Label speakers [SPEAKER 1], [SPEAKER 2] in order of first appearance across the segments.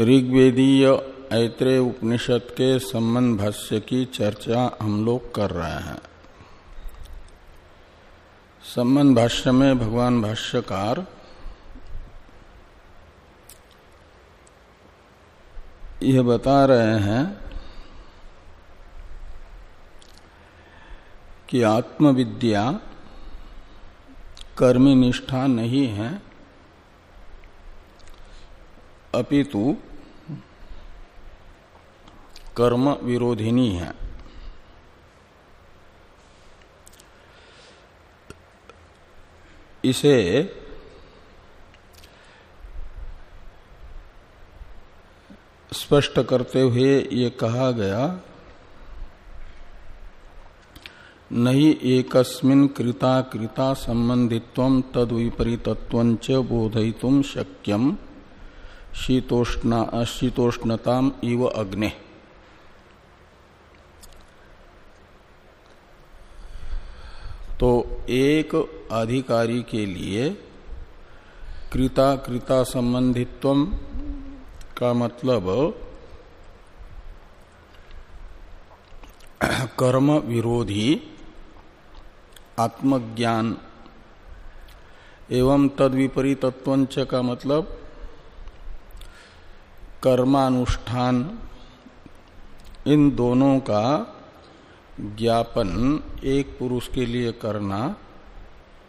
[SPEAKER 1] ऋग्वेदीय ऐत्रेय उपनिषद के संबंध भाष्य की चर्चा हम लोग कर रहे हैं। संबंध भाष्य में भगवान भाष्यकार यह बता रहे हैं कि आत्मविद्या कर्मी निष्ठा नहीं है, अपितु कर्म विरोधिनी है। इसे स्पष्ट करते हुए ये कहा गया, नहीं एकस्मिन कृता कृता संबंधित्व तद विपरीतत्व बोधयितुम शक्यम शीतोष्ण शीतोष्णताम इव अग्नि। तो एक अधिकारी के लिए कृता कृता संबंधित्व का मतलब कर्म विरोधी आत्मज्ञान एवं तद विपरीतत्व का मतलब कर्मानुष्ठान इन दोनों का ज्ञापन एक पुरुष के लिए करना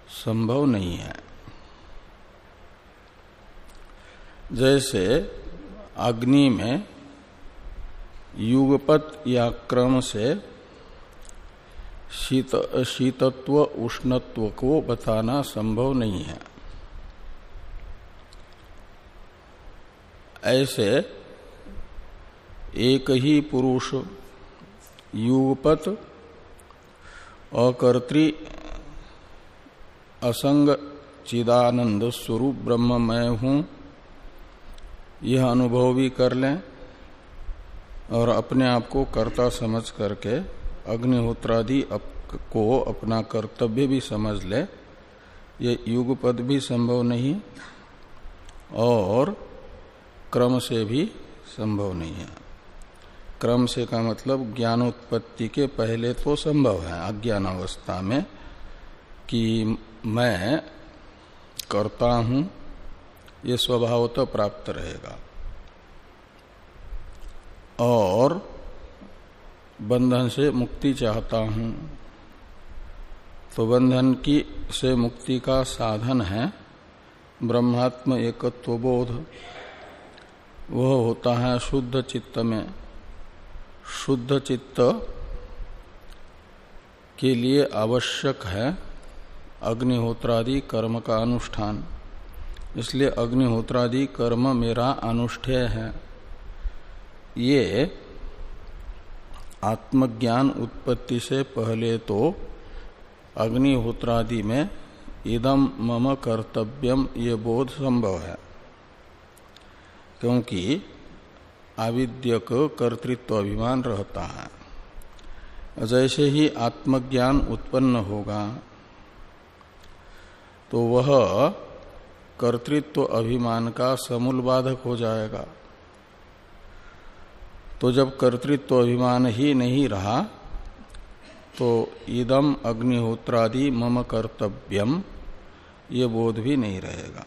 [SPEAKER 1] संभव नहीं है। जैसे अग्नि में युगपत या क्रम से शीत, शीतत्व, उष्णत्व को बताना संभव नहीं है। ऐसे एक ही पुरुष युगपत अकर्तृ असंग चिदानंद स्वरूप ब्रह्म मैं हूँ। यह अनुभव भी कर लें और अपने आप को कर्ता समझ करके अग्निहोत्रादि को अपना कर्तव्य भी समझ ले। ये युगपद भी संभव नहीं और क्रम से भी संभव नहीं है। क्रम से का मतलब ज्ञानोत्पत्ति के पहले तो संभव है। अज्ञान अवस्था में कि मैं करता हूँ, ये स्वभाव तो प्राप्त रहेगा। और बंधन से मुक्ति चाहता हूँ तो बंधन की से मुक्ति का साधन है ब्रह्मात्म एकत्व बोध वह होता है शुद्ध चित्त में। शुद्ध चित्त के लिए आवश्यक है अग्निहोत्रादि कर्म का अनुष्ठान। इसलिए अग्निहोत्रादि कर्म मेरा अनुष्ठेय है। ये आत्मज्ञान उत्पत्ति से पहले तो अग्निहोत्रादि में इदम मम कर्तव्यम ये बोध संभव है। क्योंकि आविद्यक कर्तृत्व अभिमान रहता है। जैसे ही आत्मज्ञान उत्पन्न होगा तो वह कर्तृत्व अभिमान का समूल बाधक हो जाएगा। तो जब कर्तृत्व अभिमान ही नहीं रहा तो इदम अग्निहोत्रादि मम कर्तव्यम, ये बोध भी नहीं रहेगा।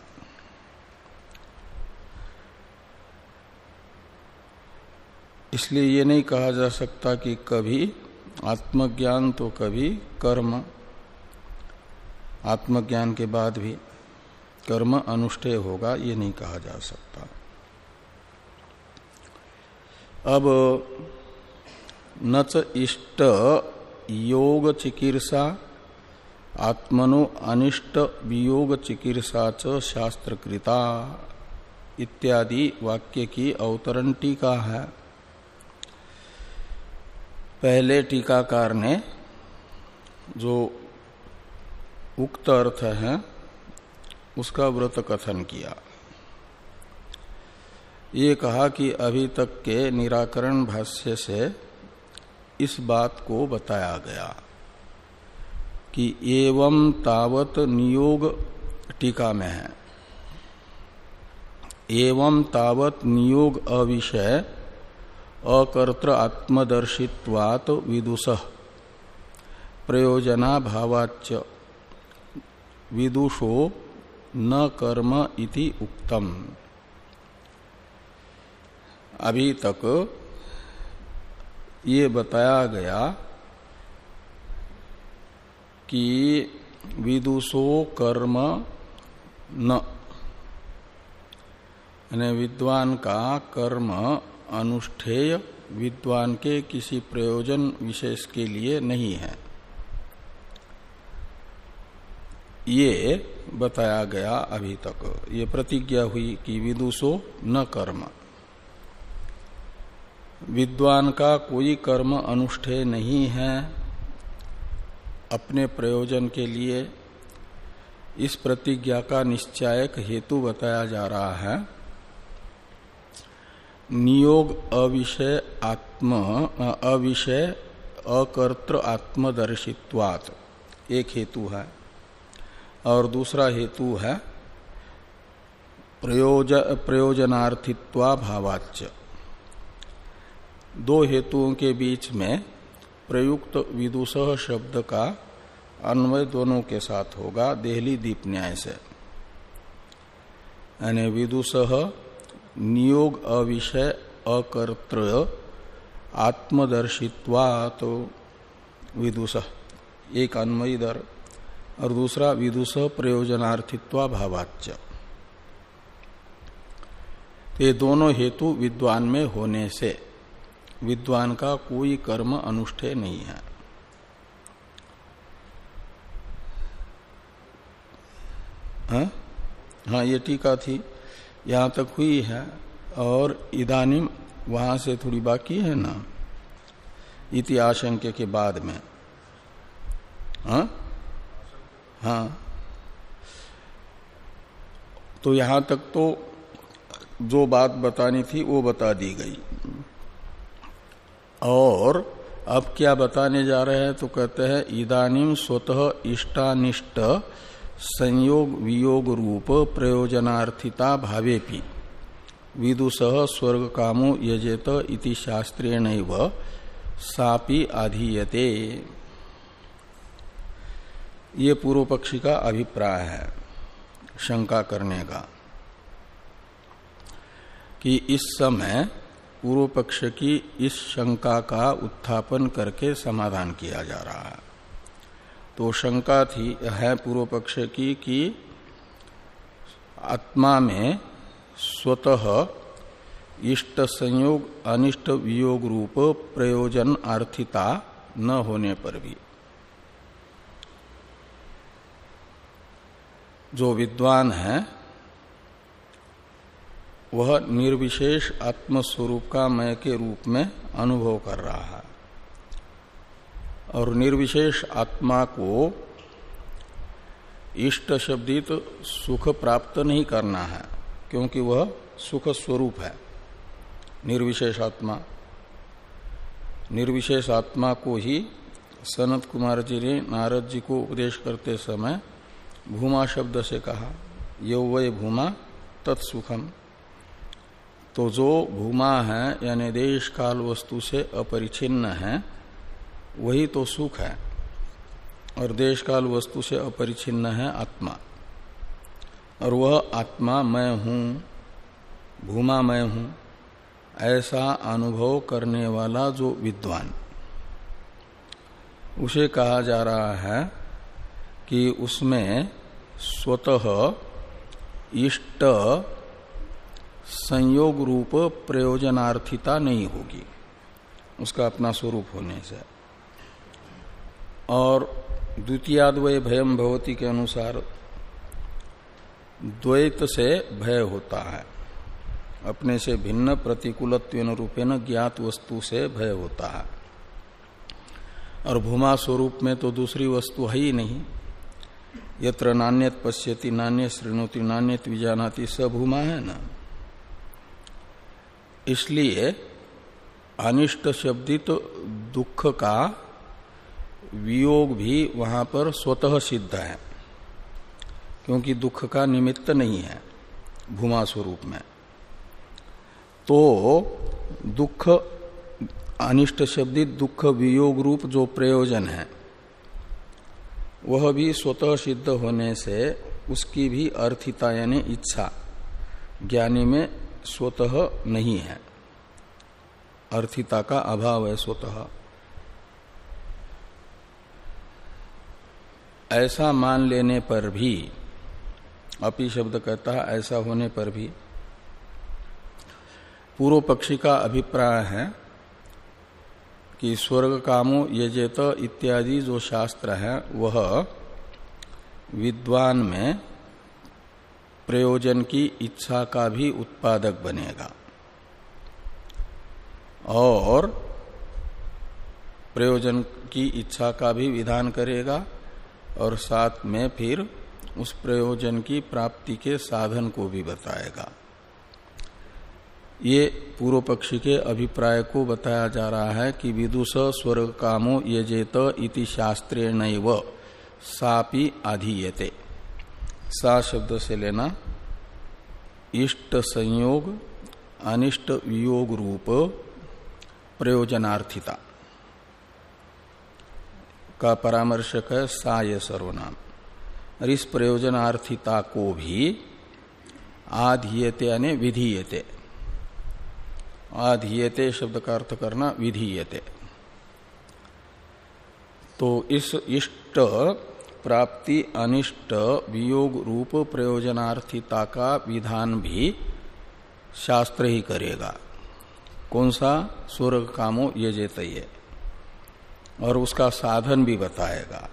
[SPEAKER 1] इसलिए ये नहीं कहा जा सकता कि कभी आत्मज्ञान तो कभी कर्म। आत्मज्ञान के बाद भी कर्म अनुष्ठेय होगा, ये नहीं कहा जा सकता। अब, न च इष्ट योग चिकित्सा, आत्मनो अनिष्ट वियोग चिकित्सा च शास्त्रकृता इत्यादि वाक्य की अवतरण टीका है। पहले टीकाकार ने जो उक्त अर्थ है, उसका व्रत कथन किया। ये कहा कि अभी तक के निराकरण भाष्य से इस बात को बताया गया कि एवं तावत नियोग टीका में है। एवं तावत नियोग अविषय अकर्तृ आत्मदर्शित्वात विदुष। प्रयोजना भावाच विदुषो न कर्म इति उक्तम। अभी तक ये बताया गया कि विदुषो कर्म न विद्वान का कर्म अनुष्ठेय विद्वान के किसी प्रयोजन विशेष के लिए नहीं है। ये बताया गया अभी तक। ये प्रतिज्ञा हुई कि विदुषो न कर्म। विद्वान का कोई कर्म अनुष्ठेय नहीं है। अपने प्रयोजन के लिए इस प्रतिज्ञा का निश्चायक हेतु बताया जा रहा है। नियोग अविषय आत्म अविषय अकर्तृ आत्मदर्शित्वात। एक हेतु है और दूसरा हेतु है प्रयोज, प्रयोजनार्थित्वा भावाच्य दो हेतुओं के बीच में प्रयुक्त विदुष शब्द का अन्वय दोनों के साथ होगा, देहली दीप न्याय से। यानी विदुष नियोग अविषय अकर्तृ आत्मदर्शित्वा तो विदुष। एक अन्वयी दर। और दूसरा विदुष प्रयोजनार्थित्वा भावाच्य ये दोनों हेतु विद्वान में होने से विद्वान का कोई कर्म अनुष्ठेय नहीं है। हाँ, हाँ ये टीका थी। यहाँ तक हुई है और इदानिम वहाँ से थोड़ी बाकी है ना? इति आशंके के बाद में। हा? हाँ। तो यहाँ तक तो जो बात बतानी थी वो बता दी गई। और अब क्या बताने जा रहे हैं तो कहते हैं, इदानीम स्वतः इष्टानिष्ट संयोग वियोग रूप प्रयोजनार्थिता भावेपि। विदुष स्वर्ग कामो यजेत इति शास्त्रेण सापि आधीयते। ये पूर्व पक्षी का अभिप्राय है, शंका करने का, कि इस समय पूर्व पक्ष की इस शंका का उत्थापन करके समाधान किया जा रहा है। तो शंका थी, है पूर्व पक्ष की, कि आत्मा में स्वतः इष्ट संयोग, अनिष्ट वियोग रूप प्रयोजन आर्थिता न होने पर भी। जो विद्वान है, वह निर्विशेष आत्मस्वरूप का मय के रूप में अनुभव कर रहा है। और निर्विशेष आत्मा को इष्ट शब्दित सुख प्राप्त नहीं करना है, क्योंकि वह सुख स्वरूप है। निर्विशेष आत्मा। निर्विशेष आत्मा को ही सनत कुमार जी ने नारद जी को उपदेश करते समय भूमा शब्द से कहा, यो वय भूमा तत्सुखम तो जो भूमा है, यानी देश काल वस्तु से अपरिचिन्न है वही तो सुख है। और देश काल वस्तु से अपरिचिन्न है आत्मा। और वह आत्मा मैं हूँ, भूमा मैं हूँ, ऐसा अनुभव करने वाला जो विद्वान। उसे कहा जा रहा है कि उसमें स्वतः इष्ट संयोग रूप प्रयोजनार्थिता नहीं होगी। उसका अपना स्वरूप होने से। और द्वितीयाद्वय भयम भवती के अनुसार द्वैत से भय होता है। अपने से भिन्न प्रतिकूलत्व रूपेण ज्ञात वस्तु से भय होता है। और भूमा स्वरूप में तो दूसरी वस्तु है ही नहीं। यत्र नान्यत पश्यति नान्य श्रृणोति नान्यत विजानाति सभूमा है ना। इसलिए अनिष्ट शब्दित दुख का वियोग भी वहाँ पर स्वतः सिद्ध है, क्योंकि दुख का निमित्त नहीं है भूमा स्वरूप में। तो दुख, अनिष्ट शब्दित दुख वियोग रूप जो प्रयोजन है, वह भी स्वतः सिद्ध होने से उसकी भी अर्थिता यानी इच्छा ज्ञानी में स्वतः नहीं है। अर्थिता का अभाव है स्वतः। ऐसा मान लेने पर भी, अपी शब्द कहता है, ऐसा होने पर भी। पूर्व पक्षी का अभिप्राय है कि स्वर्ग कामो यजेत इत्यादि जो शास्त्र है, वह विद्वान में प्रयोजन की इच्छा का भी उत्पादक बनेगा। और प्रयोजन की इच्छा का भी विधान करेगा। और साथ में फिर उस प्रयोजन की प्राप्ति के साधन को भी बताएगा। ये पूर्व पक्षी के अभिप्राय को बताया जा रहा है कि विदुष स्वर्ग कामो यजेत इति शास्त्रे नैव सापि आधीयते सा शब्द से लेना इष्ट संयोग, अनिष्ट वियोग रूप, प्रयोजनार्थिता। का परामर्शक है सा ये सर्वनाम। और इस प्रयोजनार्थिता को भी आधीयते यानी विधीयते। आधीयते शब्द का अर्थ करना विधीयते। तो इस इष्ट प्राप्ति अनिष्ट वियोग रूप प्रयोजनार्थिता का विधान भी शास्त्र ही करेगा। कौन सा? स्वर्ग कामो ये जेतये और उसका साधन भी बताएगा।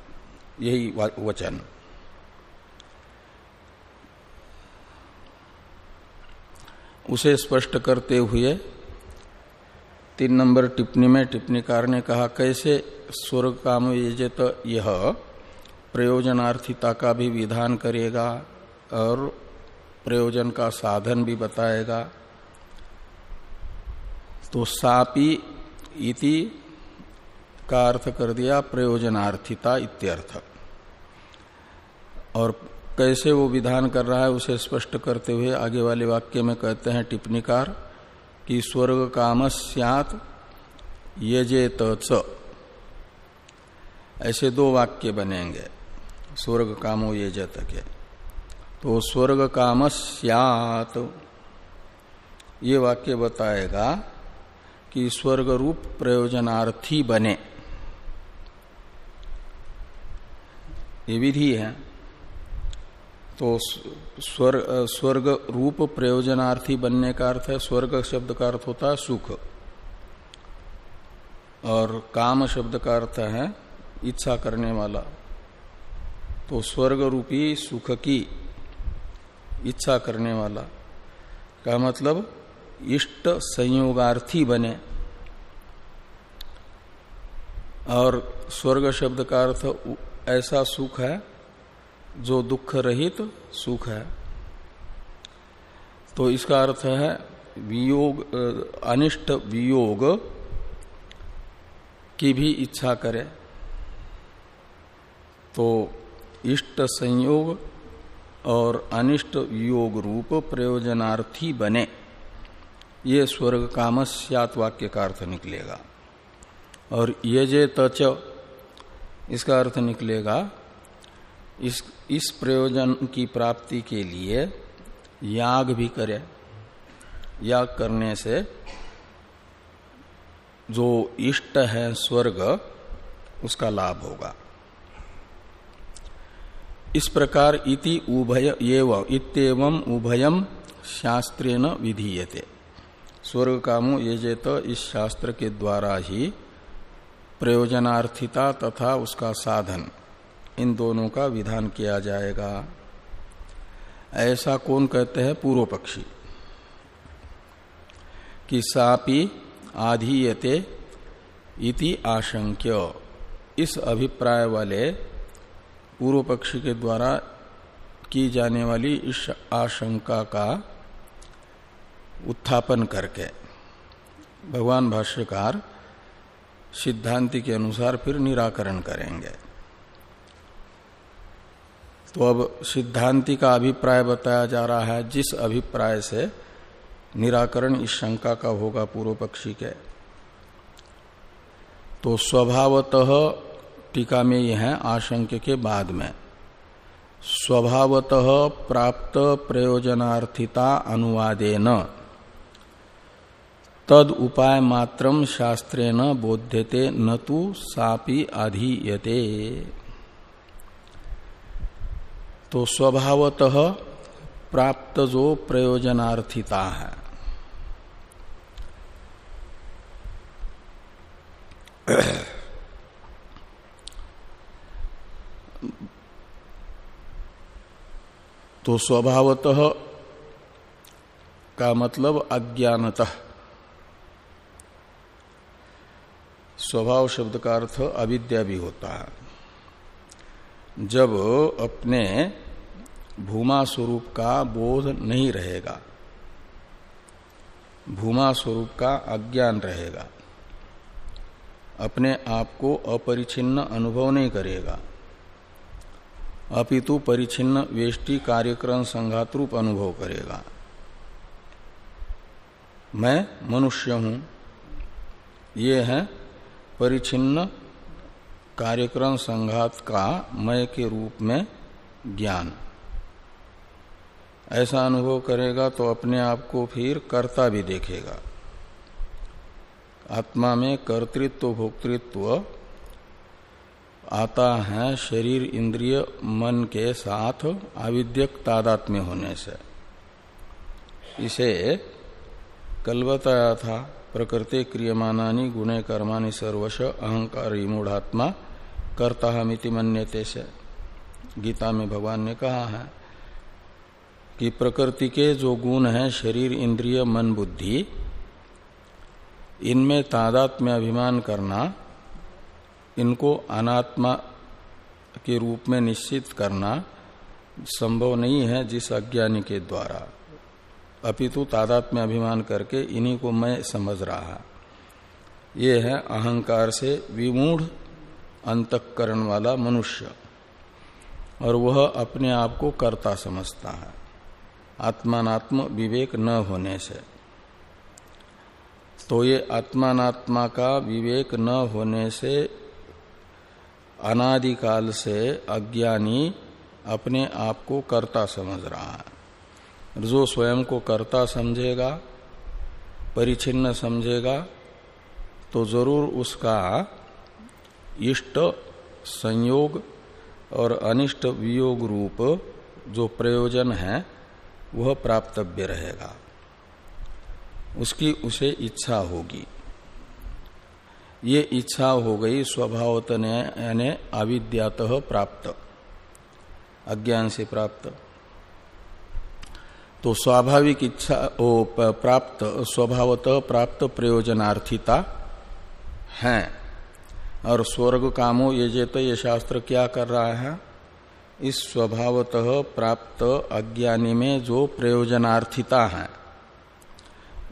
[SPEAKER 1] यही वचन। उसे स्पष्ट करते हुए तीन नंबर टिप्पणी में टिप्पणीकार ने कहा, कैसे स्वर्ग काम यजत यह प्रयोजनार्थिता का भी विधान करेगा और प्रयोजन का साधन भी बताएगा? तो सापी इति का अर्थ कर दिया प्रयोजनार्थिता इत्यर्थ। और कैसे वो विधान कर रहा है उसे स्पष्ट करते हुए आगे वाले वाक्य में कहते हैं टिप्पणीकार कि स्वर्ग काम सियात यजेत च ऐसे दो वाक्य बनेंगे, स्वर्ग कामो यजत के तो स्वर्ग काम सियात, ये वाक्य बताएगा कि स्वर्ग रूप प्रयोजनार्थी बने। ये विधि है। तो स्वर्ग स्वर्ग रूप प्रयोजनार्थी बनने का अर्थ है, स्वर्ग शब्द का अर्थ होता है सुख। और काम शब्द का अर्थ है इच्छा करने वाला। तो स्वर्ग रूपी सुख की इच्छा करने वाला। का मतलब इष्ट संयोगार्थी बने। और स्वर्ग शब्द का अर्थ ऐसा सुख है, जो दुख रहित सुख है। तो इसका अर्थ है, वियोग अनिष्ट वियोग की भी इच्छा करे। तो इष्ट संयोग और अनिष्ट वियोग रूप प्रयोजनार्थी बने। ये स्वर्ग कामस्यात वाक्य का अर्थ निकलेगा। और ये जे तच इसका अर्थ निकलेगा, इस इस प्रयोजन की प्राप्ति के लिए याग भी करे। याग करने से जो इष्ट है स्वर्ग, उसका लाभ होगा। इस प्रकार इति उभय इतम उभयम शास्त्रेण विधीयते। स्वर्ग कामो यजेत इस शास्त्र के द्वारा ही प्रयोजनार्थिता तथा उसका साधन। इन दोनों का विधान किया जाएगा। ऐसा कौन कहते हैं? पूर्व पक्षी। कि सापी आधीयते इति आशंक्य। इस अभिप्राय वाले पूर्व पक्षी के द्वारा की जाने वाली इस आशंका का उत्थापन करके। भगवान भाष्यकार सिद्धांति के अनुसार फिर निराकरण करेंगे। तो अब सिद्धांति का अभिप्राय बताया जा रहा है, जिस अभिप्राय से निराकरण इस शंका का होगा पूर्व पक्षी के। तो स्वभावतः टीका में यह है आशंक के बाद में। स्वभावतः प्राप्त प्रयोजनार्थिता अनुवादेन। तद उपाय मात्रम शास्त्रेण बोध्यते, न तो सापि अधीयते। तो स्वभावतः प्राप्त जो प्रयोजनार्थिता। है तो स्वभावतः का मतलब अज्ञानतः। स्वभाव शब्द का अर्थ अविद्या भी होता है। जब अपने भूमा स्वरूप का बोध नहीं रहेगा, भूमा स्वरूप का अज्ञान रहेगा, अपने आप को अपरिचिन्न अनुभव नहीं करेगा, अपितु परिचिन्न वेष्टि कार्यक्रम संघात रूप अनुभव करेगा। मैं मनुष्य हूँ, ये है परिचिन्न कार्यक्रम संघात का मय के रूप में ज्ञान। ऐसा अनुभव करेगा तो अपने आप को फिर कर्ता भी देखेगा। आत्मा में कर्तृत्व, भोक्तृत्व आता है शरीर, इंद्रिय, मन के साथ आविद्यक तादात्म्य होने से। इसे कल बताया था। प्रकृति क्रियमानी गुणे कर्माणि सर्वश अहंकार मूढ़ात्मा करता हमिति मन्यते से। गीता में भगवान ने कहा है कि प्रकृति के जो गुण हैं, शरीर, इंद्रिय, मन, बुद्धि, इनमें तादात्म्य अभिमान करना, इनको अनात्मा के रूप में निश्चित करना संभव नहीं है जिस अज्ञानी के द्वारा। अपितु तादात्म्य अभिमान करके इन्हीं को मैं समझ रहा। ये है अहंकार से विमूढ़ अंतकरण वाला मनुष्य। और वह अपने आप को कर्ता समझता है। आत्मात्म विवेक न होने से। तो ये आत्मात्मा का विवेक न होने से अनादिकाल से अज्ञानी अपने आप को कर्ता समझ रहा है। जो स्वयं को कर्ता समझेगा, परिचिन्न समझेगा तो ज़रूर उसका इष्ट संयोग और अनिष्ट वियोग रूप जो प्रयोजन है, वह प्राप्तव्य रहेगा। उसकी उसे इच्छा होगी। ये इच्छा हो गई स्वभावत यानी अविद्यात प्राप्त, अज्ञान से प्राप्त। तो स्वाभाविक इच्छा ओ प्राप्त, स्वभावत प्राप्त प्रयोजनार्थिता है। और स्वर्ग कामो ये जेत, ये शास्त्र क्या कर रहा है? इस स्वभावतः प्राप्त अज्ञानी में जो प्रयोजनार्थिता है,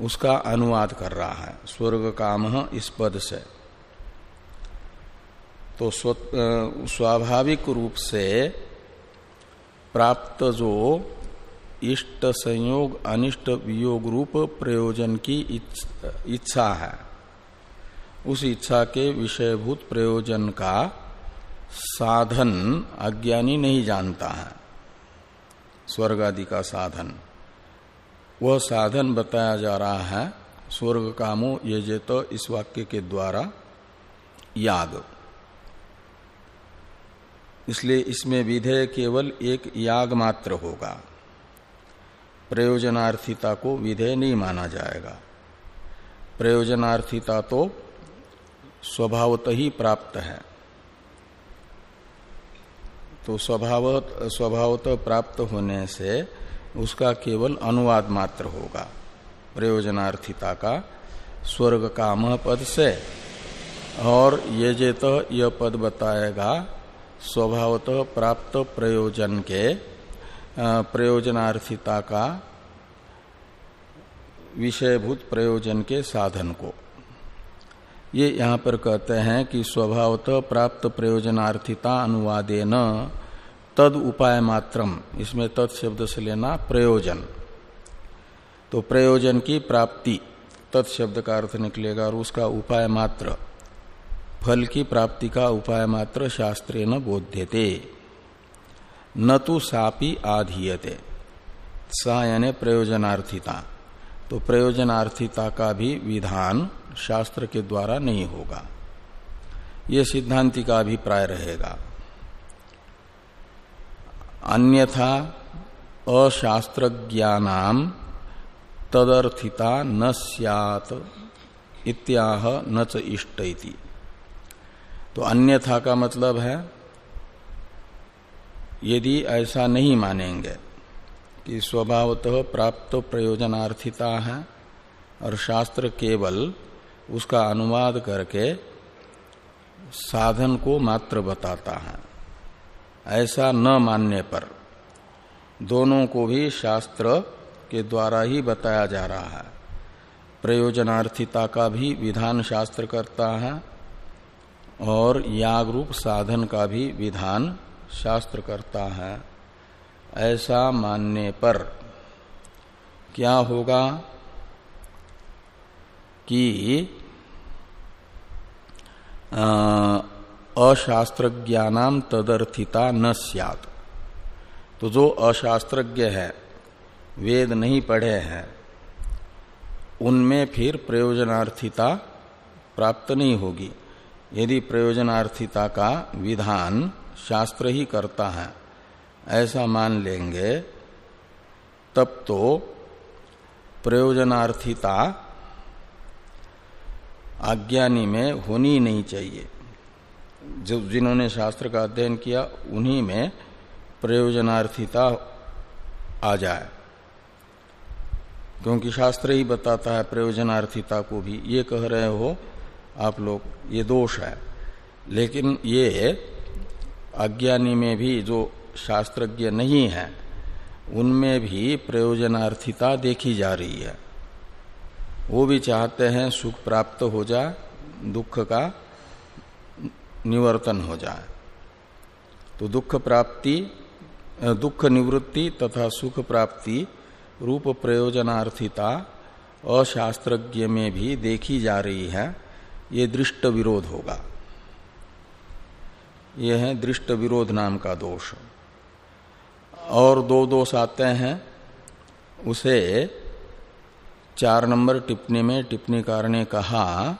[SPEAKER 1] उसका अनुवाद कर रहा है, स्वर्ग काम इस पद से। तो स्वाभाविक रूप से प्राप्त जो इष्ट संयोग, अनिष्ट वियोग रूप प्रयोजन की इच्छा है। उस इच्छा के विषयभूत प्रयोजन का साधन अज्ञानी नहीं जानता है। स्वर्ग आदि का साधन। वह साधन बताया जा रहा है, स्वर्ग कामो ये तो इस वाक्य के द्वारा याग इसलिए इसमें विधेय केवल एक याग मात्र होगा। प्रयोजनार्थिता को विधेय नहीं माना जाएगा। प्रयोजनार्थिता तो स्वभावत ही प्राप्त है। तो स्वभाव स्वभावतः प्राप्त होने से उसका केवल अनुवाद मात्र होगा। प्रयोजनार्थिता का स्वर्ग काम पद से। और ये जे तो यह पद बताएगा, स्वभावतः प्राप्त प्रयोजन के प्रयोजनार्थिता का विषयभूत प्रयोजन के साधन को। ये यहाँ पर कहते हैं कि स्वभावतः प्राप्त प्रयोजनार्थिता अनुवादे न तद उपाय मात्रम। इसमें तद शब्द से लेना प्रयोजन। तो प्रयोजन की प्राप्ति तत्शब्द का अर्थ निकलेगा और उसका उपाय मात्र। फल की प्राप्ति का उपाय मात्र शास्त्रे न बोध्यते। न तो सापी आधीयते। सा यानी प्रयोजनार्थिता। तो प्रयोजनार्थिता का भी विधान शास्त्र के द्वारा नहीं होगा। ये सिद्धांति का अभिप्राय रहेगा। अन्यथा अशास्त्रज्ञानाम तदर्थिता न सैत इत्याह न च इष्ट तो अन्यथा का मतलब है यदि ऐसा नहीं मानेंगे कि स्वभावतः प्राप्त प्रयोजनार्थिता है और शास्त्र केवल उसका अनुवाद करके साधन को मात्र बताता है, ऐसा न मानने पर दोनों को भी शास्त्र के द्वारा ही बताया जा रहा है। प्रयोजनार्थिता का भी विधान शास्त्र करता है और याग रूप साधन का भी विधान शास्त्र करता है, ऐसा मानने पर क्या होगा कि अशास्त्रज्ञानाम तदर्थिता न सियात। तो जो अशास्त्रज्ञ है, वेद नहीं पढ़े हैं, उनमें फिर प्रयोजनार्थिता प्राप्त नहीं होगी। यदि प्रयोजनार्थिता का विधान शास्त्र ही करता है। ऐसा मान लेंगे, तब तो प्रयोजनार्थिता अज्ञानी में होनी नहीं चाहिए। जो जिन्होंने शास्त्र का अध्ययन किया, उन्हीं में प्रयोजनार्थिता आ जाए। क्योंकि शास्त्र ही बताता है प्रयोजनार्थिता को भी। ये कह रहे हो आप लोग, ये दोष है। लेकिन ये अज्ञानी में भी जो शास्त्रज्ञ नहीं है, उनमें भी प्रयोजनार्थिता देखी जा रही है। वो भी चाहते हैं सुख प्राप्त हो जाए दुख का निवर्तन हो जाए तो दुख प्राप्ति, दुख निवृत्ति तथा सुख प्राप्ति रूप प्रयोजनार्थिता अशास्त्रज्ञ में भी देखी जा रही है। ये दृष्ट विरोध होगा। यह है दृष्ट विरोध नाम का दोष। और दो दोष आते हैं, उसे चार नंबर टिप्पणी में टिप्पणीकार ने कहा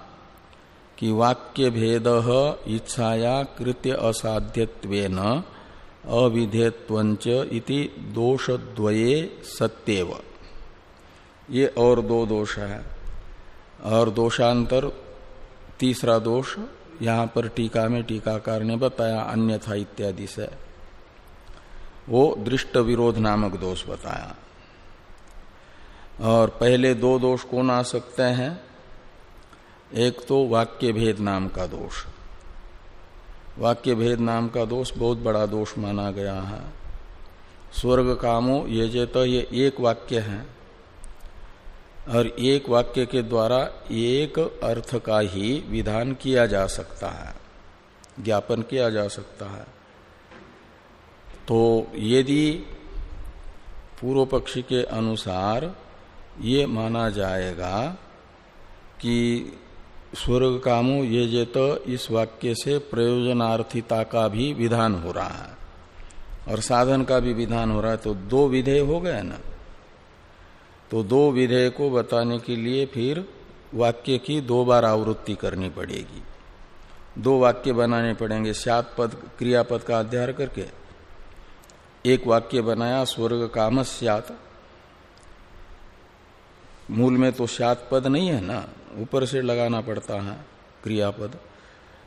[SPEAKER 1] कि वाक्य भेद इच्छाया कृत्य असाध्यत्वेन अविधेयत्वंच इति दोष द्वये सत्यव। ये और दो दोष है। और दोषांतर तीसरा दोष यहाँ पर टीका में टीकाकार ने बताया अन्यथा इत्यादि से। वो दृष्ट विरोध नामक दोष बताया। और पहले दो दोष कौन आ सकते हैं। एक तो वाक्य भेद नाम का दोष। वाक्य भेद नाम का दोष बहुत बड़ा दोष माना गया है। स्वर्ग कामो ये जे तो ये एक वाक्य है। और एक वाक्य के द्वारा एक अर्थ का ही विधान किया जा सकता है, ज्ञापन किया जा सकता है। तो यदि पूर्व पक्षी के अनुसार ये माना जाएगा कि स्वर्ग कामो ये जे तो इस वाक्य से प्रयोजनार्थिता का भी विधान हो रहा है, और साधन का भी विधान हो रहा है तो दो विधेय हो गए ना। तो दो विधेय को बताने के लिए फिर वाक्य की दो बार आवृत्ति करनी पड़ेगी। दो वाक्य बनाने पड़ेंगे सात पद क्रियापद का अध्ययन करके। एक वाक्य बनाया, स्वर्ग काम स्यात मूल में तो सात पद नहीं है ना, ऊपर से लगाना पड़ता है क्रियापद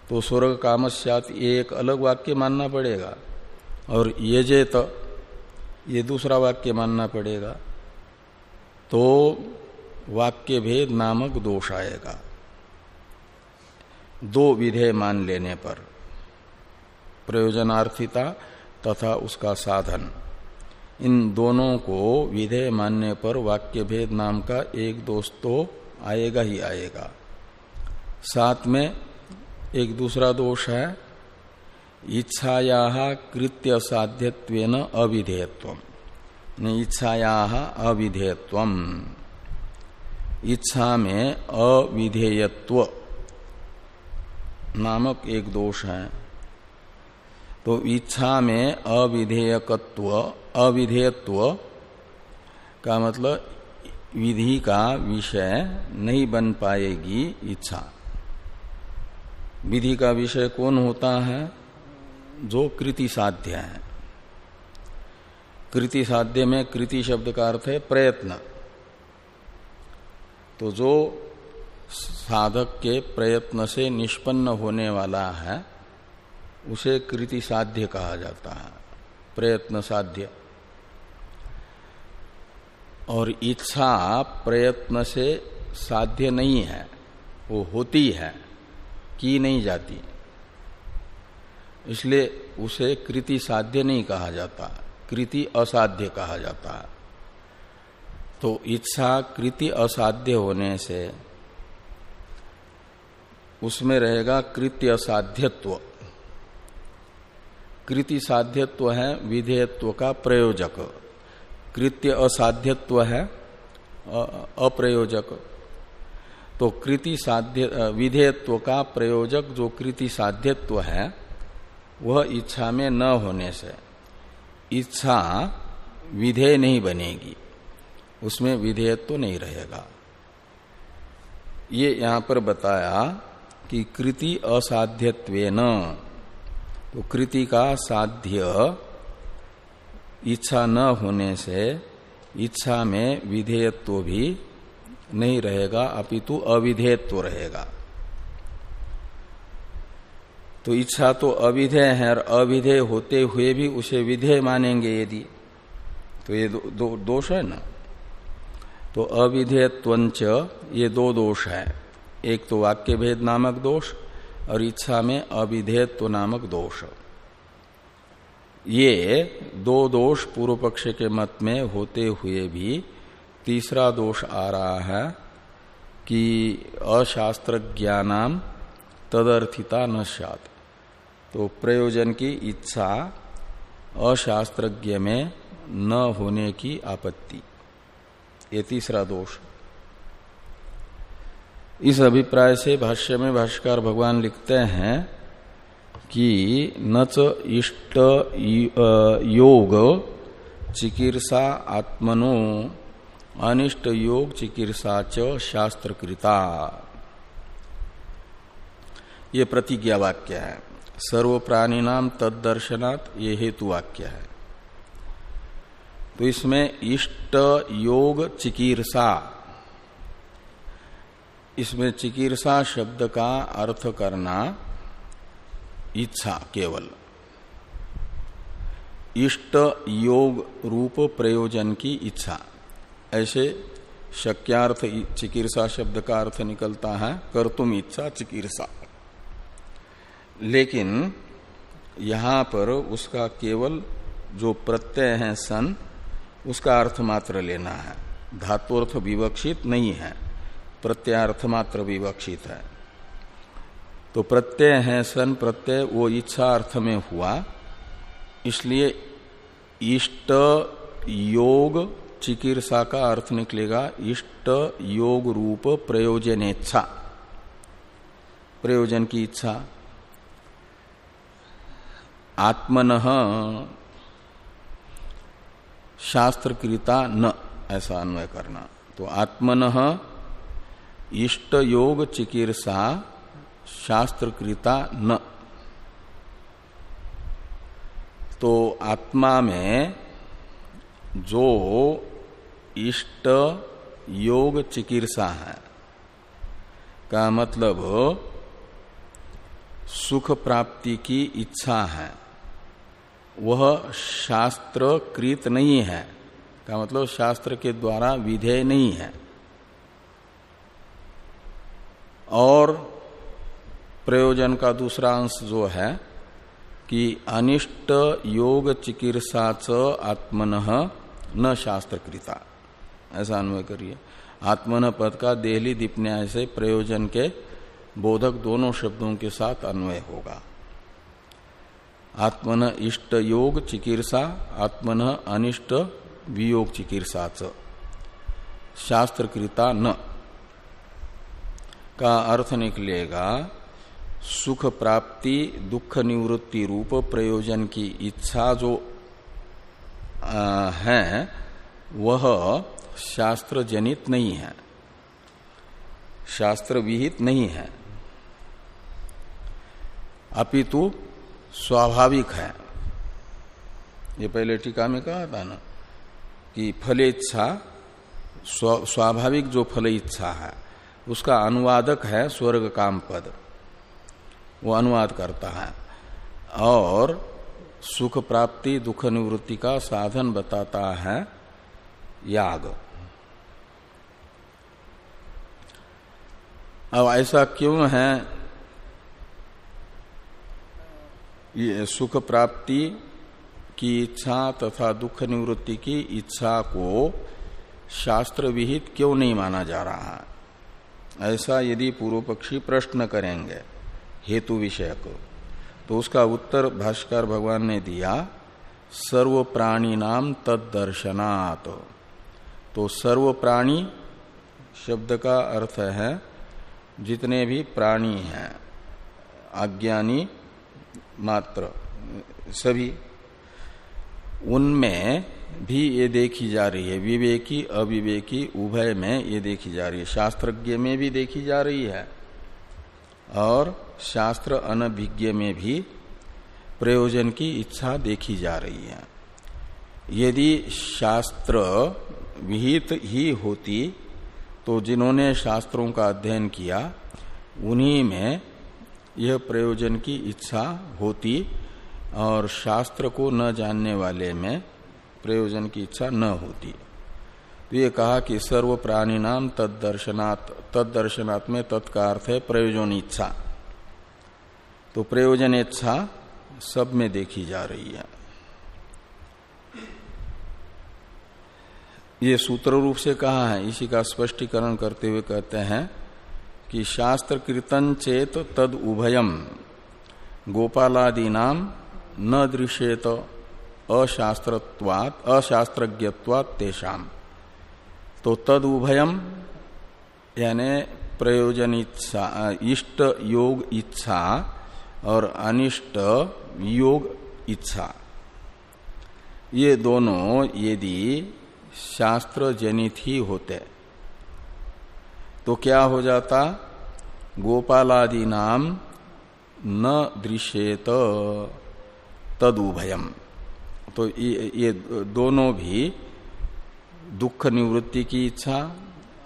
[SPEAKER 1] तो स्वर्ग काम स्यात ये एक अलग वाक्य मानना पड़ेगा। और ये जे तो ये दूसरा वाक्य मानना पड़ेगा। तो वाक्य भेद नामक दोष आएगा। दो विधेय मान लेने पर, प्रयोजनार्थिता तथा उसका साधन। इन दोनों को विधेय मानने पर वाक्य भेद नाम का एक दोष तो आएगा ही आएगा। साथ में एक दूसरा दोष है, इच्छाया कृत्य साध्यत्व अविधेयत्व इच्छाया अविधेयत्व इच्छा में अविधेयत्व नामक एक दोष है। तो इच्छा में अविधेयकत्व, अविधेयत्व का मतलब विधि का विषय नहीं बन पाएगी इच्छा। विधि का विषय कौन होता है? जो कृति साध्य है। कृति साध्य में कृति शब्द का अर्थ है प्रयत्न। तो जो साधक के प्रयत्न से निष्पन्न होने वाला है, उसे कृति साध्य कहा जाता है। प्रयत्न साध्य। और इच्छा प्रयत्न से साध्य नहीं है, वो होती है, की नहीं जाती। इसलिए उसे कृति साध्य नहीं कहा जाता। कृति असाध्य कहा जाता है। तो इच्छा कृति असाध्य होने से उसमें रहेगा कृत्य साध्यत्व कृति साध्यत्व है विधेयत्व का प्रयोजक। कृत्य असाध्यत्व है अप्रयोजक। तो कृति साध्य विधेयत्व का प्रयोजक जो कृति साध्यत्व है, वह इच्छा में न होने से इच्छा विधेय नहीं बनेगी। उसमें विधेयत्व नहीं रहेगा। ये यहाँ पर बताया कि कृति असाध्यत्वेन। तो कृति का साध्य इच्छा न होने से इच्छा में विधेयत्व तो भी नहीं रहेगा, अपितु अविधेयत्व तो रहेगा। तो इच्छा तो अविधेय है और अविधेय होते हुए भी उसे विधेय मानेंगे यदि। तो ये दो, दो दोष है ना? तो अविधेयत्वंच ये दो दोष है। एक तो वाक्य भेद नामक दोष और इच्छा में अविधेयत्व नामक दोष। ये दो दोष पूर्व पक्ष के मत में होते हुए भी तीसरा दोष आ रहा है कि अशास्त्र ज्ञानाम तदर्थिता न सात तो प्रयोजन की इच्छा अशास्त्रज्ञ में न होने की आपत्ति। ये तीसरा दोष। इस अभिप्राय से भाष्य में भाष्कर भगवान लिखते हैं कि न च इष्ट योग चिकित्सा आत्मनो, अनिष्ट योग चिकित्सा च शास्त्रकृता। ये प्रतिज्ञा वाक्य है। सर्व प्राणी नाम तदर्शनात् ये हेतु वाक्य है। तो इसमें इष्ट योग चिकीर्षा। इसमें चिकीर्षा शब्द का अर्थ करना इच्छा केवल। इष्ट योग रूप प्रयोजन की इच्छा। ऐसे शक्यार्थ चिकीर्षा शब्द का अर्थ निकलता है, कर्तुम इच्छा चिकीर्षा। लेकिन यहाँ पर उसका केवल जो प्रत्यय है सन, उसका अर्थ मात्र लेना है। धातुअर्थ विवक्षित नहीं है प्रत्यार्थ मात्र विवक्षित है। तो प्रत्यय है सन, प्रत्यय वो इच्छा अर्थ में हुआ, इसलिए इष्ट योग चिकित्सा का अर्थ निकलेगा, इष्ट योग रूप प्रयोजनेच्छा। प्रयोजन की इच्छा। आत्मन शास्त्र शास्त्रकृता न, ऐसा अन्वय करना। तो आत्मन इष्ट योग चिकित्सा शास्त्रकृता न। तो आत्मा में जो इष्ट योग चिकित्सा है, का मतलब सुख प्राप्ति की इच्छा है वह शास्त्र कृत नहीं है। का मतलब शास्त्र के द्वारा विधेय नहीं है। और प्रयोजन का दूसरा अंश जो है कि अनिष्ट योग चिकित्सा च आत्मन न शास्त्रकृता। ऐसा अन्वय करिए। आत्मन पद का देहली दीपन्याय से प्रयोजन के बोधक दोनों शब्दों के साथ अन्वय होगा। आत्मन इष्ट योग चिकित्सा आत्मन अनिष्ट वियोग चिकित्सा च शास्त्रकृता न। का अर्थ निकलेगा सुख प्राप्ति दुख निवृत्ति रूप प्रयोजन की इच्छा जो आ, है वह शास्त्र जनित नहीं है। शास्त्र विहित नहीं है। अपितु स्वाभाविक है। ये पहले टीका में कहा था ना कि फलेच्छा स्वाभाविक जो फल इच्छा है, उसका अनुवादक है स्वर्ग काम पद वो अनुवाद करता है। और सुख प्राप्ति, दुख निवृत्ति का साधन बताता है याग। अब ऐसा क्यों है ये सुख प्राप्ति की इच्छा तथा दुख निवृत्ति की इच्छा को शास्त्र विहित क्यों नहीं माना जा रहा? है ऐसा यदि पूर्व पक्षी प्रश्न करेंगे हेतु विषय को तो उसका उत्तर भाष्कर भगवान ने दिया सर्व प्राणी नाम तद दर्शनात् तो सर्व प्राणी शब्द का अर्थ है, जितने भी प्राणी हैं, अज्ञानी मात्र, सभी। उनमें भी ये देखी जा रही है, विवेकी, अविवेकी, उभय में ये देखी जा रही है, शास्त्रज्ञ में भी देखी जा रही है, और शास्त्र अनभिज्ञ में भी प्रयोजन की इच्छा देखी जा रही है। यदि शास्त्र विहित ही होती तो जिन्होंने शास्त्रों का अध्ययन किया, उन्हीं में यह प्रयोजन की इच्छा होती और शास्त्र को न जानने वाले में प्रयोजन की इच्छा न होती। तो ये कहा कि सर्व प्राणी नाम तद दर्शनात् तद में तत्का अर्थ है प्रयोजन इच्छा। तो प्रयोजन इच्छा सब में देखी जा रही है। ये सूत्र रूप से कहा है, इसी का स्पष्टीकरण करते हुए कहते हैं कि शास्त्र कीर्तन चेत तद उभयम। गोपालादि नाम न दृश्येत अशास्त्रत्वात, अशास्त्रज्ञत्वात तेषाम। तो तद उभयम यानी प्रयोजन इच्छा इष्ट योग इच्छा और अनिष्ट योग इच्छा। ये दोनों यदि शास्त्र जनित ही होते। तो क्या हो जाता? गोपालादि नाम न दृश्येत तदुभयम। तो ये दोनों भी दुख निवृत्ति की इच्छा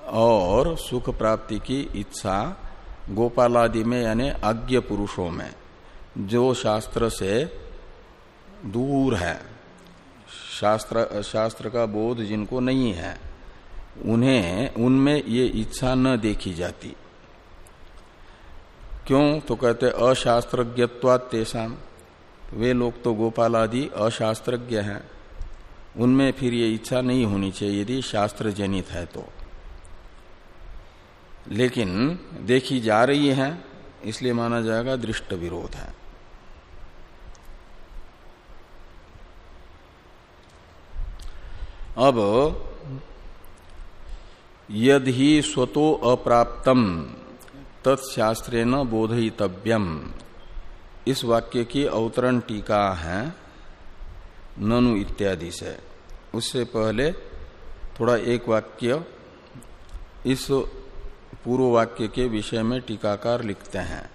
[SPEAKER 1] और सुख प्राप्ति की इच्छा गोपालादि में यानी अज्ञ पुरुषों में, जो शास्त्र से दूर है। शास्त्र शास्त्र का बोध जिनको नहीं है। उन्हें उनमें ये इच्छा न देखी जाती। क्यों? तो कहते तेषाम वे लोग तो गोपाल आदि अशास्त्रज्ञ हैं। उनमें फिर ये इच्छा नहीं होनी चाहिए यदि शास्त्र जनित है तो। लेकिन देखी जा रही है, इसलिए माना जाएगा दृष्ट विरोध है। अब यदि स्वतो अप्राप्तम तत्शास्त्रेण बोधयितव्यम। इस वाक्य की अवतरण टीका है, ननु इत्यादि से। उससे पहले थोड़ा एक वाक्य इस पूर्व वाक्य के विषय में टीकाकार लिखते हैं।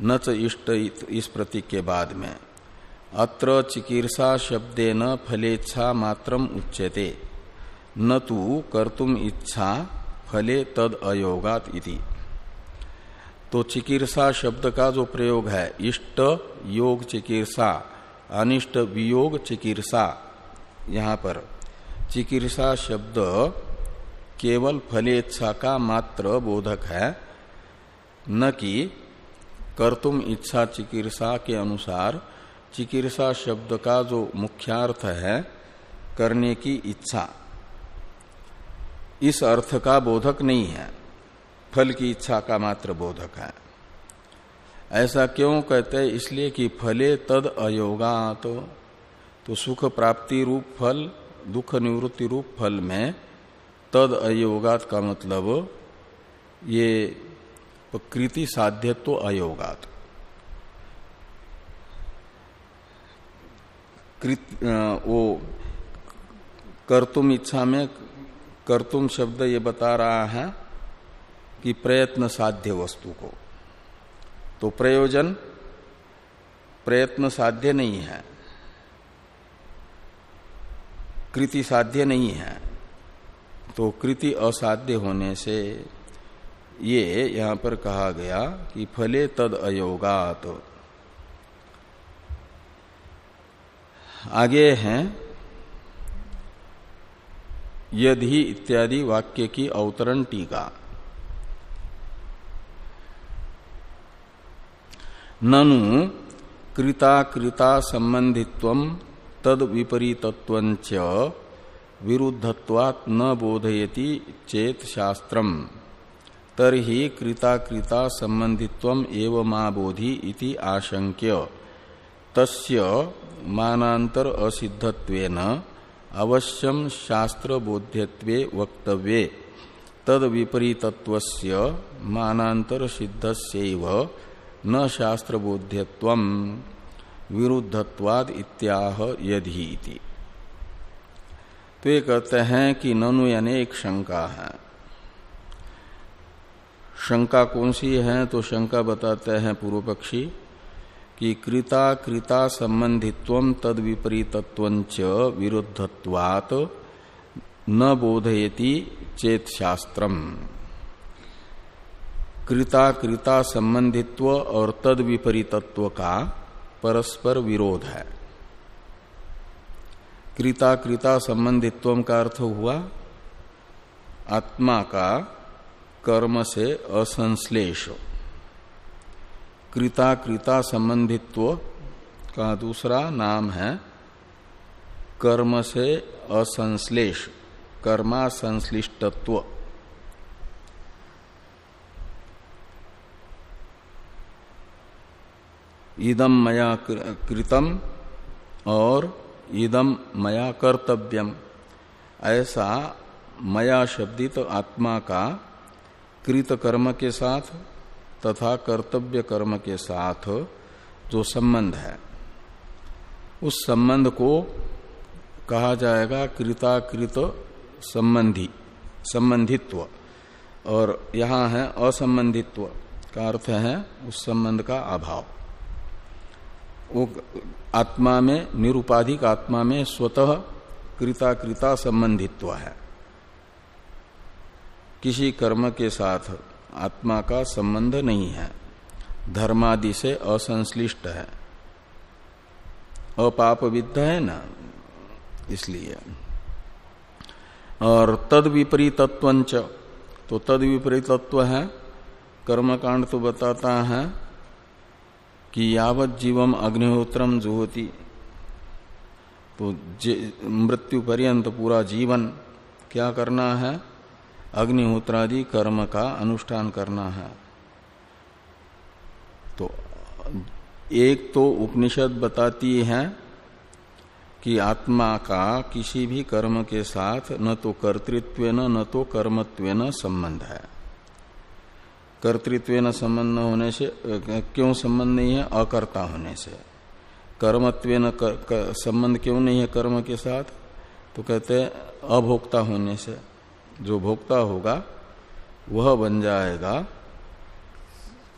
[SPEAKER 1] न च इष्ट इस प्रतीक के बाद में। अत्र चिकीर्षा शब्देन फलेच्छा मात्रम उच्यते। न तो कर्तुम इच्छा फले तद अयोगात इति। तो चिकित्सा शब्द का जो प्रयोग है, इष्ट योग चिकित्सा अनिष्ट वियोग चिकित्सा यहाँ पर चिकित्सा शब्द केवल फलेच्छा का मात्र बोधक है, न कि कर्तुम इच्छा चिकित्सा के अनुसार चिकित्सा शब्द का जो मुख्यार्थ है, करने की इच्छा। इस अर्थ का बोधक नहीं है। फल की इच्छा का मात्र बोधक है। ऐसा क्यों कहते हैं? इसलिए कि फले तद अयोगात। तो, तो सुख प्राप्ति रूप फल दुख निवृत्ति रूप फल में तद अयोगात का मतलब ये तो कृति साध्यत्व तो अयोगात। कृत वो कर्तुम इच्छा में कर्तुम शब्द ये बता रहा है कि प्रयत्न साध्य वस्तु को। तो प्रयोजन प्रयत्न साध्य नहीं है। कृति साध्य नहीं है। तो कृति असाध्य होने से ये यहाँ पर कहा गया कि फले तद अयोगात। आगे हैं। यदि इत्यादि वाक्य की अवतरण टीका। ननु कृता कृता संबंधित्व तद विपरीतत्व विरुद्धत्वात् न बोधयति चेत शास्त्रम। तरही कृता कृता संबंधित्व एवमाबोधि इति आशंक्य तस्य मानांतर असिद्धत्वेन अवश्यम शास्त्र बोध्यत्वे वक्तव्ये। तद विपरीतत्वस्य मानांतर सिद्धस्यैव न शास्त्र बोध्यत्व विरुद्धत्वाद इत्याह यदि तो ये कहते हैं कि ननु यानी एक शंका है। शंका कौन सी है? तो शंका बताते हैं पूर्व पक्षी कि कृता कृता संबंधित्व तद विपरीतत्व विरुद्धत्वात् न बोधयति चेत शास्त्रम। कृता कृता संबंधित्व और तद विपरीतत्व का परस्पर विरोध है। कृता कृता संबंधित्व का अर्थ हुआ, आत्मा का कर्म से असंश्लेष। कृता कृता संबंधित्व का दूसरा नाम है कर्म से असंश्लेष कर्मा संश्लिष्टत्व इदम मया कृतम और इदम मया कर्तव्यम। ऐसा मया शब्दित आत्मा का कृत कर्म के साथ तथा कर्तव्य कर्म के साथ जो संबंध है, उस संबंध को कहा जाएगा कृताकृत संबंधी, संबंधित्व। और यहाँ है असंबंधित्व का अर्थ है उस संबंध का अभाव। वो आत्मा में, निरुपाधिक आत्मा में स्वतः कृता कृता संबंधित्व है। किसी कर्म के साथ आत्मा का संबंध नहीं है। धर्मादि से असंश्लिष्ट है। अपाप विद्ध है ना? इसलिए। और तद विपरीतत्व तो तद विपरीतत्व है। कर्मकांड तो बताता है कि यावत जीवम अग्निहोत्रम जुहोती। तो मृत्यु पर्यंत पूरा जीवन क्या करना है? अग्निहोत्रादि कर्म का अनुष्ठान करना है। तो एक तो उपनिषद बताती है कि आत्मा का किसी भी कर्म के साथ न तो कर्तृत्व न तो कर्मत्व संबंध है। कर्तृत्व न संबंध न होने से क्यों संबंध नहीं है? अकर्ता होने से। कर्मत्व न कर, संबंध क्यों नहीं है कर्म के साथ? तो कहते हैं अभोक्ता होने से। जो भोक्ता होगा, वह बन जाएगा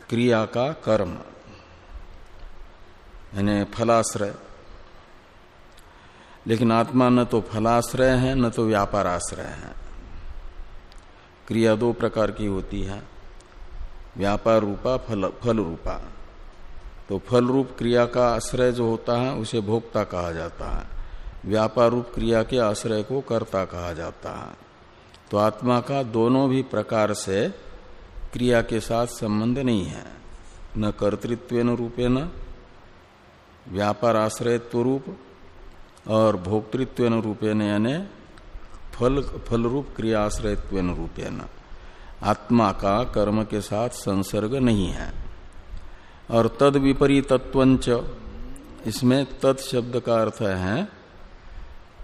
[SPEAKER 1] क्रिया का कर्म, यानी फलाश्रय। लेकिन आत्मा न तो फलाश्रय है, न तो व्यापार आश्रय है। क्रिया दो प्रकार की होती है, व्यापार रूपा, फल फल रूपा। तो फल रूप क्रिया का आश्रय जो होता है, उसे भोक्ता कहा जाता है। व्यापार रूप क्रिया के आश्रय को कर्ता कहा जाता है। तो आत्मा का दोनों भी प्रकार से क्रिया के साथ संबंध नहीं है। न कर्तृत्व रूपे न व्यापार आश्रयत्व रूप और भोक्तृत्व रूपे न यानी फल फल रूप क्रिया आश्रयत्व न आत्मा का कर्म के साथ संसर्ग नहीं है। और तद विपरीतत्वंच, इसमें तत् शब्द का अर्थ है,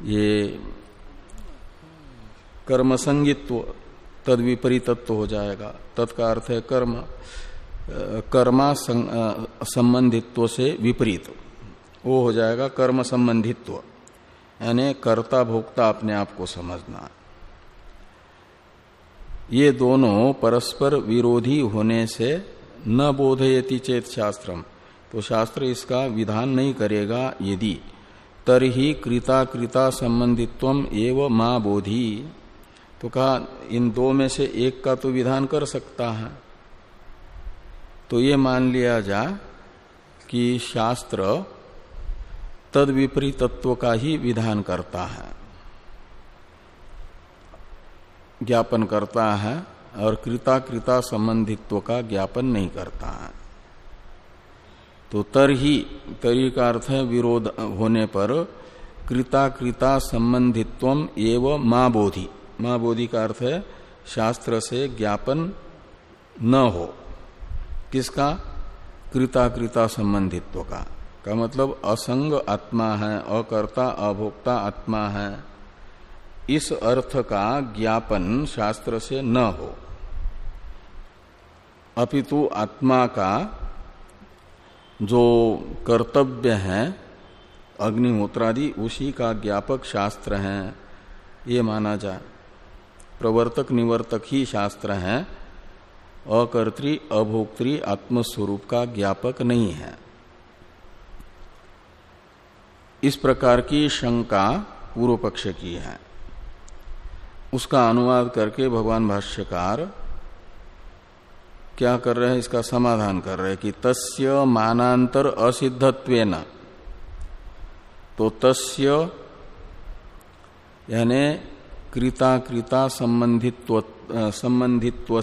[SPEAKER 1] ये कर्म संगित्व, तद विपरीतत्व हो जाएगा। तत्का अर्थ है कर्म कर्मा संबंधित्व से विपरीत। वो हो जाएगा कर्म संबंधित्व। यानी कर्ता भोक्ता अपने आप को समझना। ये दोनों परस्पर विरोधी होने से न बोधयति चेत शास्त्रम। तो शास्त्र इसका विधान नहीं करेगा यदि तरही कृता कृता संबंधित्व एवं माँ बोधि। तो कहा, इन दो में से एक का तो विधान कर सकता है। तो ये मान लिया जा कि शास्त्र तद विपरीतत्व का ही विधान करता है। ज्ञापन करता है और कृता कृता संबंधित्व का ज्ञापन नहीं करता है। तो तर ही, तरी का अर्थ है विरोध होने पर कृता कृता संबंधित्व एवं माँ बोधि माँ बोधि का अर्थ है, शास्त्र से ज्ञापन न हो। किसका? कृता कृता संबंधित्व का। का मतलब असंग आत्मा है, अकर्ता, अभोक्ता आत्मा है। इस अर्थ का ज्ञापन शास्त्र से न हो। अपितु आत्मा का जो कर्तव्य है, अग्निहोत्रादि, उसी का ज्ञापक शास्त्र है, ये माना जाए प्रवर्तक निवर्तक ही शास्त्र है। अकर्त्री, अभोक्त्री, आत्मस्वरूप का ज्ञापक नहीं है। इस प्रकार की शंका पूर्व पक्ष की है। उसका अनुवाद करके भगवान भाष्यकार क्या कर रहे हैं, इसका समाधान कर रहे हैं कि तस्य मानांतर असिद्धत्वेन। तो तस्य, यानी कृता कृता संबंधित्व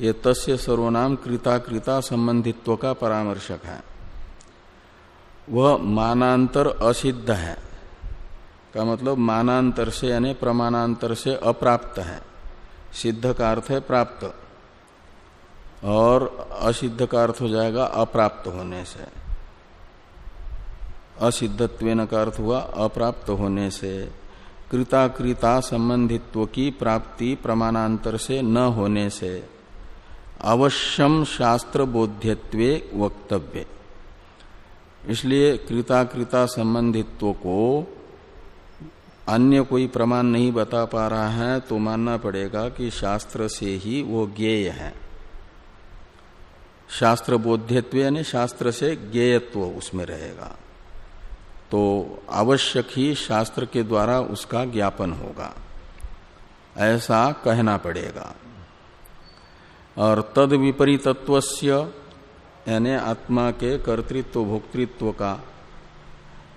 [SPEAKER 1] ये तस्य सर्वनाम कृता कृता संबंधित्व का परामर्शक है। वह मानांतर असिद्ध है। का मतलब मानांतर से यानी प्रमाणांतर से अप्राप्त है। सिद्ध का अर्थ है प्राप्त। और असिद्ध का अर्थ हो जाएगा अप्राप्त होने से। असिद्धत्व का अर्थ हुआ अप्राप्त होने से। कृता कृता संबंधित्व की प्राप्ति प्रमाणांतर से न होने से अवश्यम शास्त्र बोध्यत्वे वक्तव्य। इसलिए कृता संबंधित्व को अन्य कोई प्रमाण नहीं बता पा रहा है तो मानना पड़ेगा कि शास्त्र से ही वो ज्ञेय है। शास्त्र बोध्यत्व यानी शास्त्र से ज्ञेयत्व उसमें रहेगा। तो आवश्यक ही शास्त्र के द्वारा उसका ज्ञापन होगा। ऐसा कहना पड़ेगा। और तद विपरीतत्व यानी आत्मा के कर्तृत्व, भोक्तृत्व का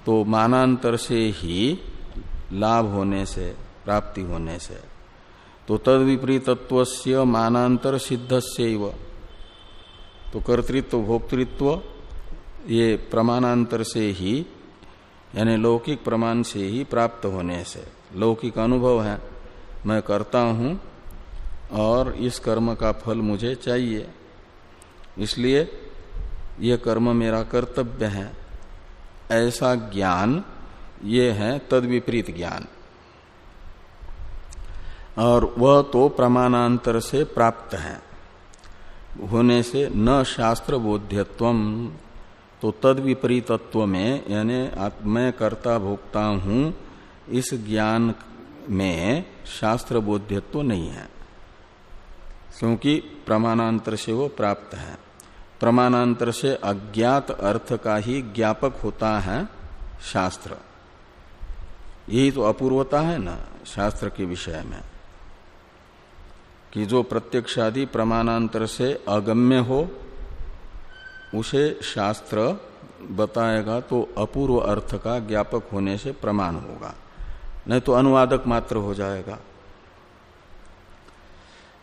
[SPEAKER 1] तो मानांतर से ही लाभ होने से, प्राप्ति होने से। तो तद विपरीतत्व मानांतर सिद्ध से तो कर्तृत्व, भोक्तृत्व, ये प्रमाणांतर से ही यानी लौकिक प्रमाण से ही प्राप्त होने से। लौकिक अनुभव है। मैं करता हूँ और इस कर्म का फल मुझे चाहिए। इसलिए यह कर्म मेरा कर्तव्य है। ऐसा ज्ञान, ये है तद विपरीत ज्ञान। और वह तो प्रमाणांतर से प्राप्त है। होने से न शास्त्र बोध्यत्व तो तद विपरीतत्व में यानी मैं कर्ता भोक्ता हूँ, इस ज्ञान में शास्त्र बोध्यत्व नहीं है। क्योंकि प्रमाणांतर से वो प्राप्त है। प्रमाणांतर से अज्ञात अर्थ का ही ज्ञापक होता है शास्त्र। यही तो अपूर्वता है ना शास्त्र के विषय में। कि जो प्रत्यक्षादि प्रमाणांतर से अगम्य हो उसे शास्त्र बताएगा तो अपूर्व अर्थ का ज्ञापक होने से प्रमाण होगा, नहीं तो अनुवादक मात्र हो जाएगा।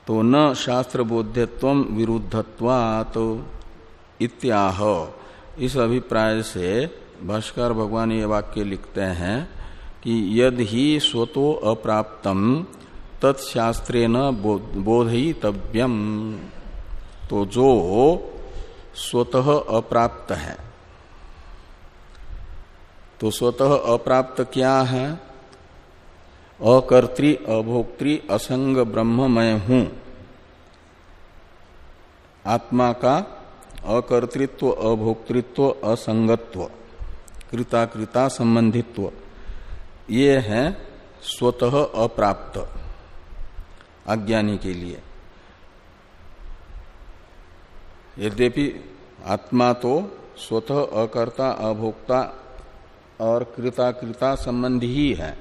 [SPEAKER 1] तो न शास्त्र बोध्यत्व विरुद्धत्वात इत्याह। इस अभिप्राय से भाष्कर भगवान ये वाक्य लिखते हैं कि यद ही स्वतो अप्राप्तम न बोधयितव्यम। तो जो स्वतः अप्राप्त है। तो स्वतः अप्राप्त क्या है? अकर्तृ अभोक्तृ असंग, ब्रह्म, मैं हूँ। आत्मा का अकर्तृत्व, अभोक्तृत्व, असंगत्व कृता कृता संबंधित्व, ये है स्वतः अप्राप्त अज्ञानी के लिए। यद्यपि आत्मा तो स्वतः अकर्ता, अभोक्ता और कृता कृता संबंधी ही है,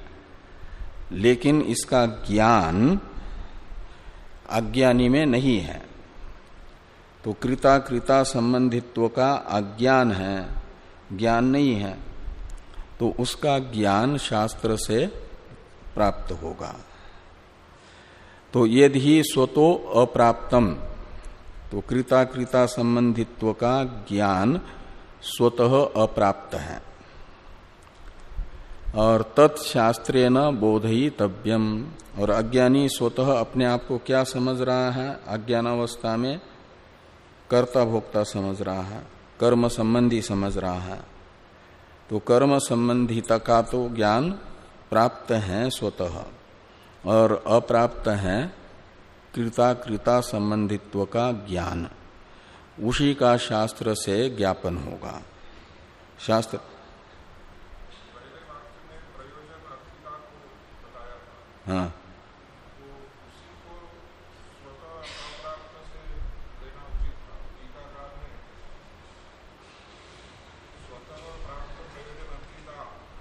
[SPEAKER 1] लेकिन इसका ज्ञान अज्ञानी में नहीं है। तो कृता कृता संबंधित्व का अज्ञान है, ज्ञान नहीं है तो उसका ज्ञान शास्त्र से प्राप्त होगा। तो यदि स्वतो अप्राप्तम तो कृता कृता संबंधित्व का ज्ञान स्वतः अप्राप्त है। और तत्शास्त्रे न बोधई तव्यम और अज्ञानी स्वतः अपने आप को क्या समझ रहा है? अज्ञानावस्था में कर्ता भोक्ता समझ रहा है, कर्म संबंधी समझ रहा है। तो कर्म संबंधी का तो ज्ञान प्राप्त है स्वतः। और अप्राप्त है कृता कृता संबंधित्व का ज्ञान। उसी का शास्त्र से ज्ञापन होगा। शास्त्र हाँ।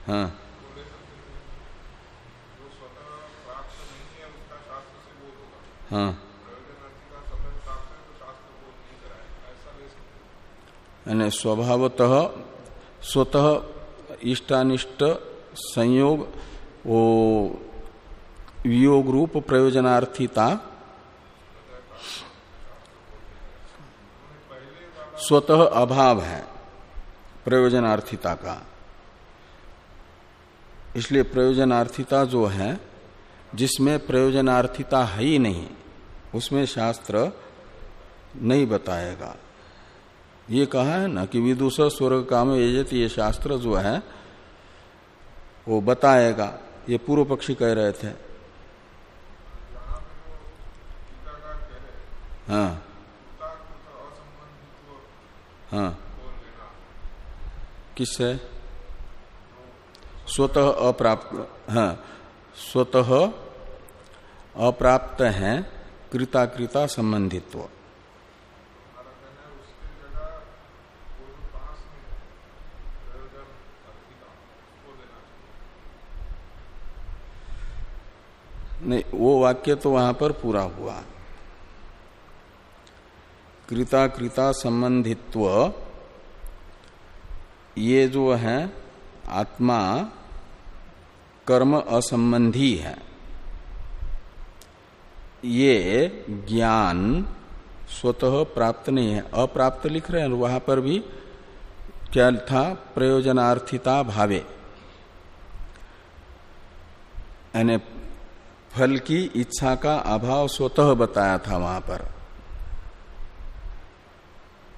[SPEAKER 1] हाँ। हाँ। स्वभावतः स्वतः इष्टानिष्ट संयोग वो वियोग रूप प्रयोजनार्थिता। स्वतः अभाव है प्रयोजनार्थिता का। इसलिए प्रयोजनार्थिता जो है, जिसमें प्रयोजनार्थिता है ही नहीं उसमें शास्त्र नहीं बताएगा। ये कहा है ना कि विदुष स्वर्ग काम यजत, ये शास्त्र जो है, वो बताएगा। ये पूर्व पक्षी कह रहे थे। हाँ। हाँ। किससे? स्वतः अप्राप्त हाँ। स्वतः अप्राप्त है। कृता कृता संबंधित्व। नहीं, वो वाक्य तो वहाँ पर पूरा हुआ। कृता कृता संबंधित्व, ये जो है, आत्मा कर्म असंबंधी है। ये ज्ञान स्वतः प्राप्त नहीं है। अप्राप्त लिख रहे हैं वहाँ पर भी क्या था? प्रयोजनार्थिता भावे। यानी फल की इच्छा का अभाव स्वतः बताया था वहाँ पर।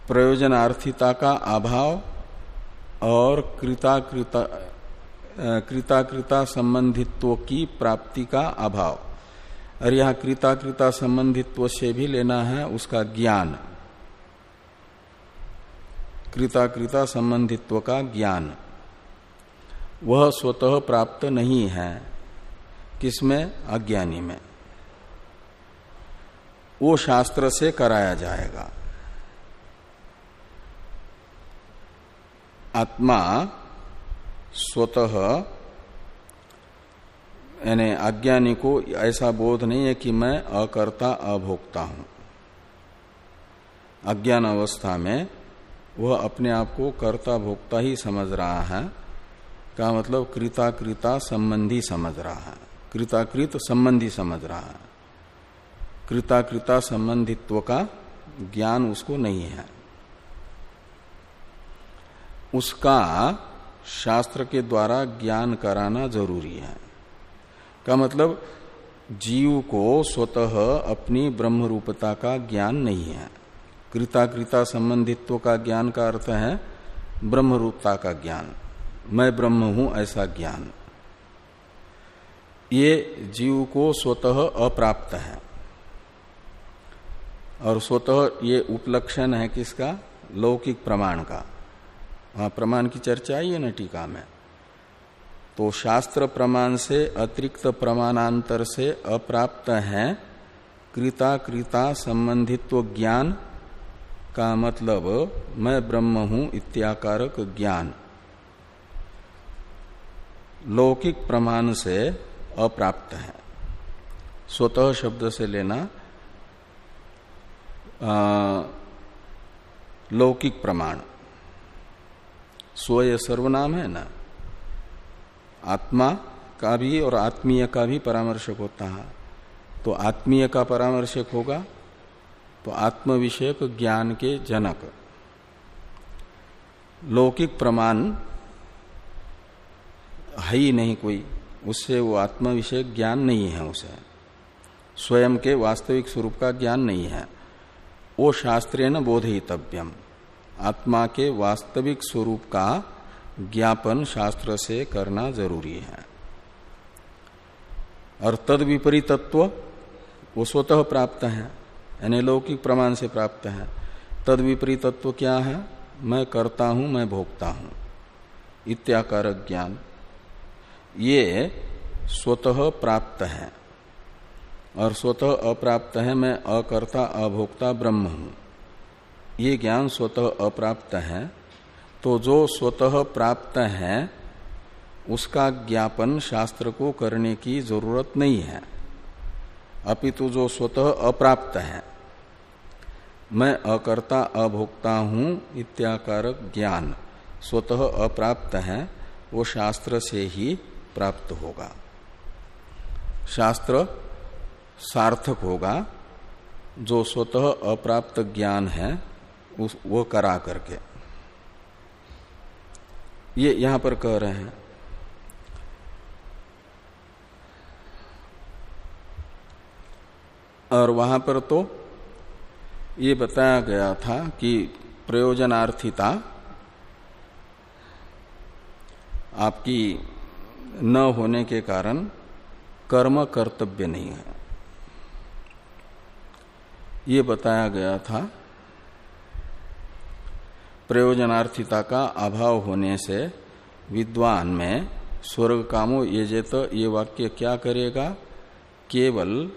[SPEAKER 1] प्रयोजनार्थिता का अभाव और कृताकृता कृताकृता संबंधित्व की प्राप्ति का अभाव। और यहाँ कृताकृता संबंधित्व से भी लेना है उसका ज्ञान। कृताकृता संबंधित्व का ज्ञान। वह स्वतः प्राप्त नहीं है। किसमें? अज्ञानी में। वो शास्त्र से कराया जाएगा। आत्मा स्वतः यानी अज्ञानी को ऐसा बोध नहीं है कि मैं अकर्ता अभोक्ता हूँ। अज्ञान अवस्था में वह अपने आप को कर्ता भोक्ता ही समझ रहा है। का मतलब कृता कृता संबंधी समझ रहा है। कृताकृत संबंधी समझ रहा है। कृताकृता संबंधित्व का ज्ञान उसको नहीं है। उसका शास्त्र के द्वारा ज्ञान कराना ज़रूरी है। का मतलब जीव को स्वतः अपनी ब्रह्म रूपता का ज्ञान नहीं है। कृताकृता संबंधित्व का ज्ञान का अर्थ है ब्रह्म रूपता का ज्ञान। मैं ब्रह्म हूँ, ऐसा ज्ञान। ये जीव को स्वतः अप्राप्त है। और स्वतः ये उपलक्षण है किसका? लौकिक प्रमाण का। वहाँ प्रमाण की चर्चा आई है न टीका में? तो शास्त्र प्रमाण से, अतिरिक्त प्रमाणांतर से अप्राप्त है। कृता कृता संबंधित्व ज्ञान का मतलब मैं ब्रह्म हूँ इत्याकारक ज्ञान। लौकिक प्रमाण से अप्राप्त है। स्वतः शब्द से लेना लौकिक प्रमाण। स्वय सर्वनाम है ना? आत्मा का भी और आत्मीय का भी परामर्शक होता है। तो आत्मीय का परामर्शक होगा तो आत्म विषयक ज्ञान के जनक। लौकिक प्रमाण है ही नहीं कोई। उससे वो आत्म विषयक ज्ञान नहीं है उसे। स्वयं के वास्तविक स्वरूप का ज्ञान नहीं है। वो शास्त्रीय न बोधितव्यम आत्मा के वास्तविक स्वरूप का ज्ञापन शास्त्र से करना ज़रूरी है। और तद विपरीतत्व वो स्वतः प्राप्त है, यानी लौकिक प्रमाण से प्राप्त है। तद विपरीतत्व क्या है? मैं करता हूँ, मैं भोगता हूँ। इत्याकारक ज्ञान। ये स्वतः प्राप्त है। और स्वतः अप्राप्त है, मैं अकर्ता, अभोक्ता, ब्रह्म हूँ। ये ज्ञान स्वतः अप्राप्त है। तो जो स्वतः प्राप्त है, उसका ज्ञापन शास्त्र को करने की ज़रूरत नहीं है। अपितु जो स्वतः अप्राप्त है, मैं अकर्ता अभोक्ता हूँ इत्याकारक ज्ञान। स्वतः अप्राप्त है, वो शास्त्र से ही प्राप्त होगा। शास्त्र सार्थक होगा, जो स्वतः अप्राप्त ज्ञान है, उस वो करा करके। ये यहाँ पर कह रहे हैं। और वहाँ पर तो ये बताया गया था कि प्रयोजनार्थिता आपकी न होने के कारण कर्म कर्तव्य नहीं है। ये बताया गया था प्रयोजनार्थिता का अभाव होने से विद्वान में स्वर्ग कामो ये जेत ये वाक्य क्या करेगा? केवल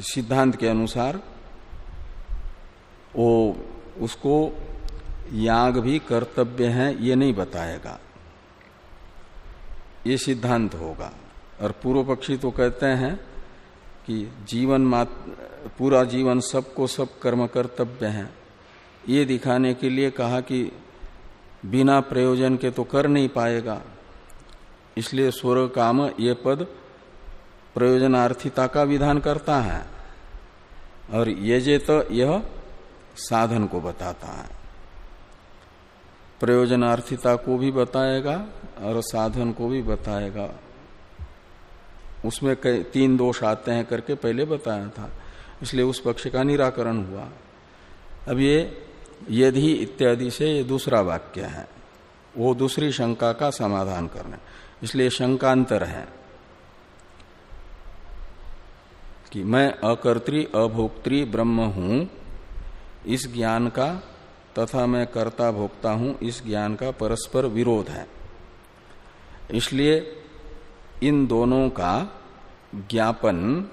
[SPEAKER 1] सिद्धांत के अनुसार वो उसको याग भी कर्तव्य है, ये नहीं बताएगा। ये सिद्धांत होगा। और पूर्व पक्षी तो कहते हैं कि जीवन मात, पूरा जीवन सबको सब कर्म कर्तव्य है। ये दिखाने के लिए कहा कि बिना प्रयोजन के तो कर नहीं पाएगा। इसलिए स्वर्ग काम ये पद प्रयोजनार्थिता का विधान करता है और ये तो यह साधन को बताता है। प्रयोजनार्थिता को भी बताएगा और साधन को भी बताएगा। उसमें कई तीन दोष आते हैं करके पहले बताया था, इसलिए उस पक्ष का निराकरण हुआ। अब ये यदि इत्यादि से ये दूसरा वाक्य है, वो दूसरी शंका का समाधान करना इसलिए शंकांतर है कि मैं अकर्त्री, अभोक्त्री, ब्रह्म हूँ, इस ज्ञान का तथा मैं कर्ता, भोक्ता हूँ, इस ज्ञान का परस्पर विरोध है। इसलिए इन दोनों का ज्ञापन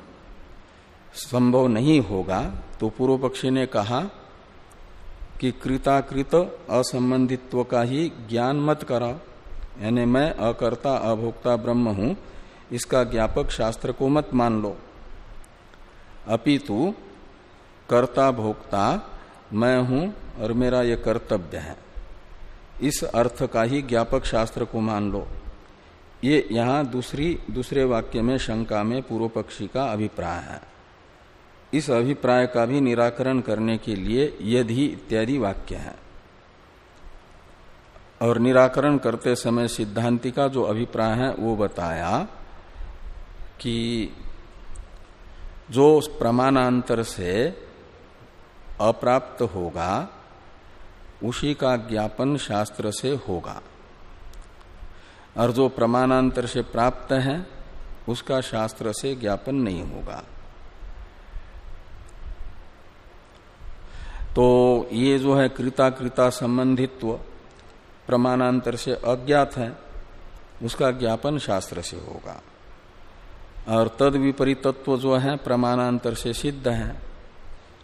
[SPEAKER 1] संभव नहीं होगा तो पूर्व पक्षी ने कहा कि कृताकृत असंबंधित्व का ही ज्ञान मत करा। यानी मैं अकर्ता, अभोक्ता, ब्रह्म हूँ, इसका ज्ञापक शास्त्र को मत मान लो। अपितु कर्ता, भोक्ता, मैं हूँ और मेरा यह कर्तव्य है। इस अर्थ का ही ज्ञापक शास्त्र को मान लो। ये यहाँ दूसरी, दूसरे वाक्य में शंका में पूर्व पक्षी का अभिप्राय है। इस अभिप्राय का भी निराकरण करने के लिए यदि इत्यादि वाक्य है। और निराकरण करते समय सिद्धांति का जो अभिप्राय है, वो बताया कि जो प्रमाणांतर से अप्राप्त होगा, उसी का ज्ञापन शास्त्र से होगा। और जो प्रमाणांतर से प्राप्त है, उसका शास्त्र से ज्ञापन नहीं होगा। तो ये जो है कृता कृता संबंधित्व प्रमाणांतर से अज्ञात है, उसका ज्ञापन शास्त्र से होगा। और तद विपरीतत्व जो है प्रमाणांतर से सिद्ध है,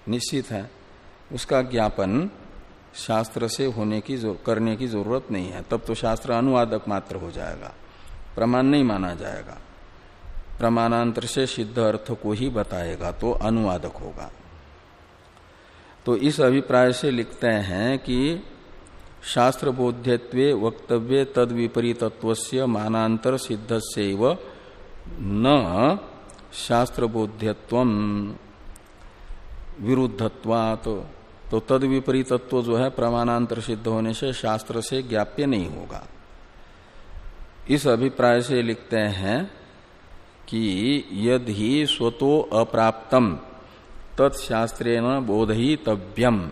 [SPEAKER 1] निश्चित है, उसका ज्ञापन शास्त्र से होने की करने की ज़रूरत नहीं है। तब तो शास्त्र अनुवादक मात्र हो जाएगा, प्रमाण नहीं माना जाएगा। प्रमाणांतर से सिद्ध अर्थ को ही बताएगा तो अनुवादक होगा। तो इस अभिप्राय से लिखते हैं कि शास्त्र बोध्यत्वे वक्तव्य तद विपरीतत्व मानांतर सिद्ध से न शास्त्र बोध्यत्व विरुद्धत्वात्। तो तद विपरीतत्व जो है प्रमाणांतर सिद्ध होने से शास्त्र से ज्ञाप्य नहीं होगा। इस अभिप्राय से लिखते हैं कि यदि स्वतो अप्राप्तम तत्शास्त्रेण बोधयितव्यम।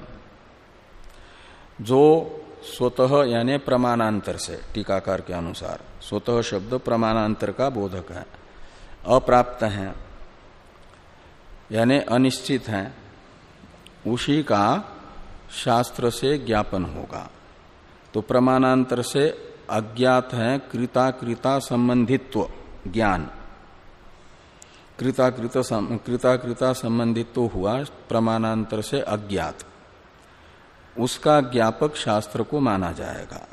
[SPEAKER 1] जो स्वतः, यानी प्रमाणांतर से, टीकाकार के अनुसार, स्वतः शब्द प्रमाणांतर का बोधक है, अप्राप्त है, यानी अनिश्चित है, उसी का शास्त्र से ज्ञापन होगा। तो प्रमाणांतर से अज्ञात है कृता कृता संबंधित्व, ज्ञान। कृताकृत कृताकृता संबंधित तो हुआ प्रमाणांतर से अज्ञात। उसका ज्ञापक शास्त्र को माना जाएगा।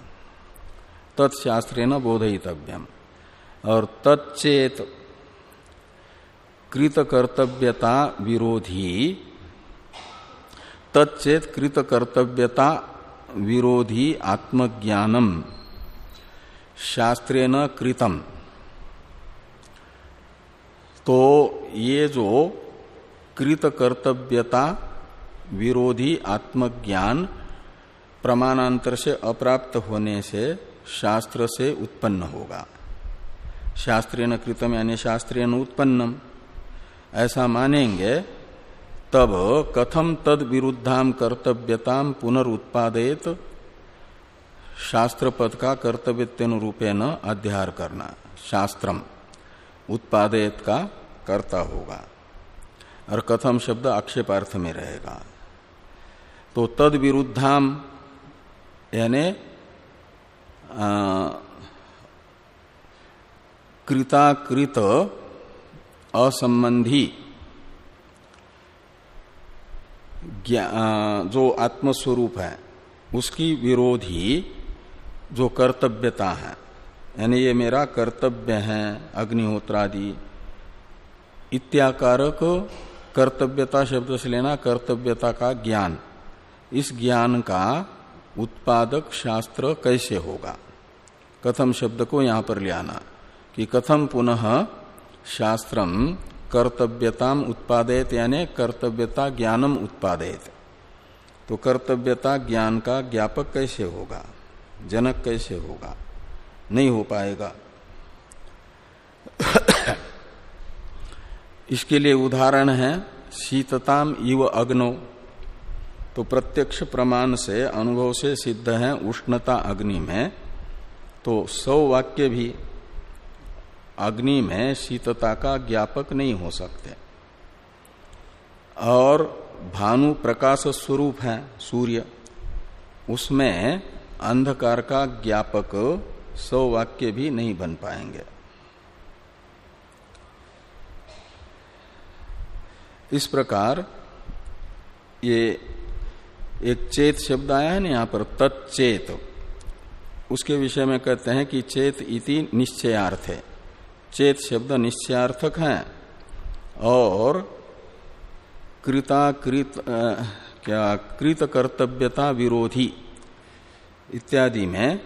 [SPEAKER 1] तत्शास्त्र न बोधयितव्यम। और तत्चेत कृत कर्तव्यता विरोधी तत्चेत कृत कर्तव्यता विरोधी आत्मज्ञानम शास्त्रेण कृतम। तो ये जो कृत कर्तव्यता विरोधी आत्मज्ञान प्रमाणांतर से अप्राप्त होने से शास्त्र से उत्पन्न होगा। शास्त्रीय न कृतम यानी शास्त्रीय न उत्पन्नम। ऐसा मानेंगे, तब कथम तद विरुद्धाम कर्तव्यताम पुनरुत्पादित शास्त्र पद का कर्तव्य रूपेण अध्यार करना, शास्त्रम। उत्पादित का कर्ता होगा। और कथम शब्द आक्षेपार्थ में रहेगा। तो तद विरुद्धाम यानी कृताकृत असंबंधी जो आत्मस्वरूप है, उसकी विरोधी जो कर्तव्यता है। यानी ये मेरा कर्तव्य है अग्निहोत्रादि। इत्याकारक कर्तव्यता शब्द से लेना कर्तव्यता का ज्ञान। इस ज्ञान का उत्पादक शास्त्र कैसे होगा? कथम शब्द को यहाँ पर ले आना कि कथम पुनः शास्त्रम कर्तव्यताम उत्पादित यानी कर्तव्यता ज्ञानम उत्पादित तो कर्तव्यता ज्ञान का ज्ञापक कैसे होगा? जनक कैसे होगा? नहीं हो पाएगा। इसके लिए उदाहरण है, शीतताम इव अग्नो। तो प्रत्यक्ष प्रमाण से, अनुभव से सिद्ध है, उष्णता अग्नि में। तो सौ वाक्य भी अग्नि में शीतता का ज्ञापक नहीं हो सकते। और भानु प्रकाश स्वरूप है, सूर्य। उसमें अंधकार का ज्ञापक सौ वाक्य भी नहीं बन पाएँगे। इस प्रकार ये एक चेत शब्द आया है ना यहाँ पर, तत्चेत। उसके विषय में कहते हैं कि चेत इति निश्चयार्थ है। चेत शब्द निश्चयार्थक है और कृताकृत क्या कृत कर्तव्यता विरोधी इत्यादि में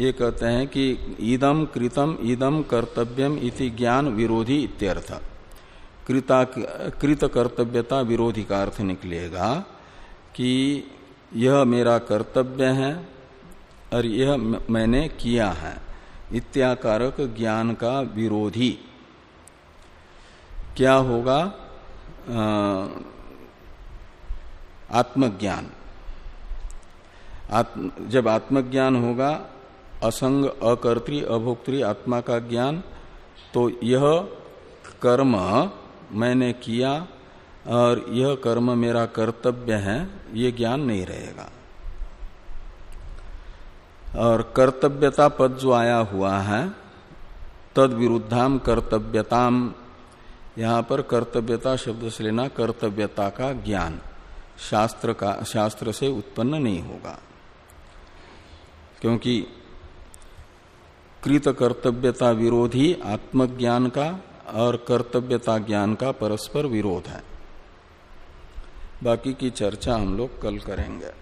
[SPEAKER 1] ये कहते हैं कि ईदम कृतम ईदम कर्तव्यम इति ज्ञान विरोधी इत्यर्थ। कृता कृत कर्तव्यता विरोधी का अर्थ निकलेगा कि यह मेरा कर्तव्य है और यह मैंने किया है। इत्याकारक ज्ञान का विरोधी। क्या होगा? आत्मज्ञान। आत्म, जब आत्मज्ञान होगा असंग, अकर्त्री, अभोक्त्री, आत्मा का ज्ञान। तो यह कर्म मैंने किया और यह कर्म मेरा कर्तव्य है, ये ज्ञान नहीं रहेगा। और कर्तव्यता पद जो आया हुआ है तद विरुद्धाम कर्तव्यताम। यहाँ पर कर्तव्यता शब्द से लेना कर्तव्यता का ज्ञान। शास्त्र का, शास्त्र से उत्पन्न नहीं होगा। क्योंकि कृत कर्तव्यता विरोधी आत्मज्ञान का और कर्तव्यता ज्ञान का परस्पर विरोध है। बाकी की चर्चा हम लोग कल करेंगे।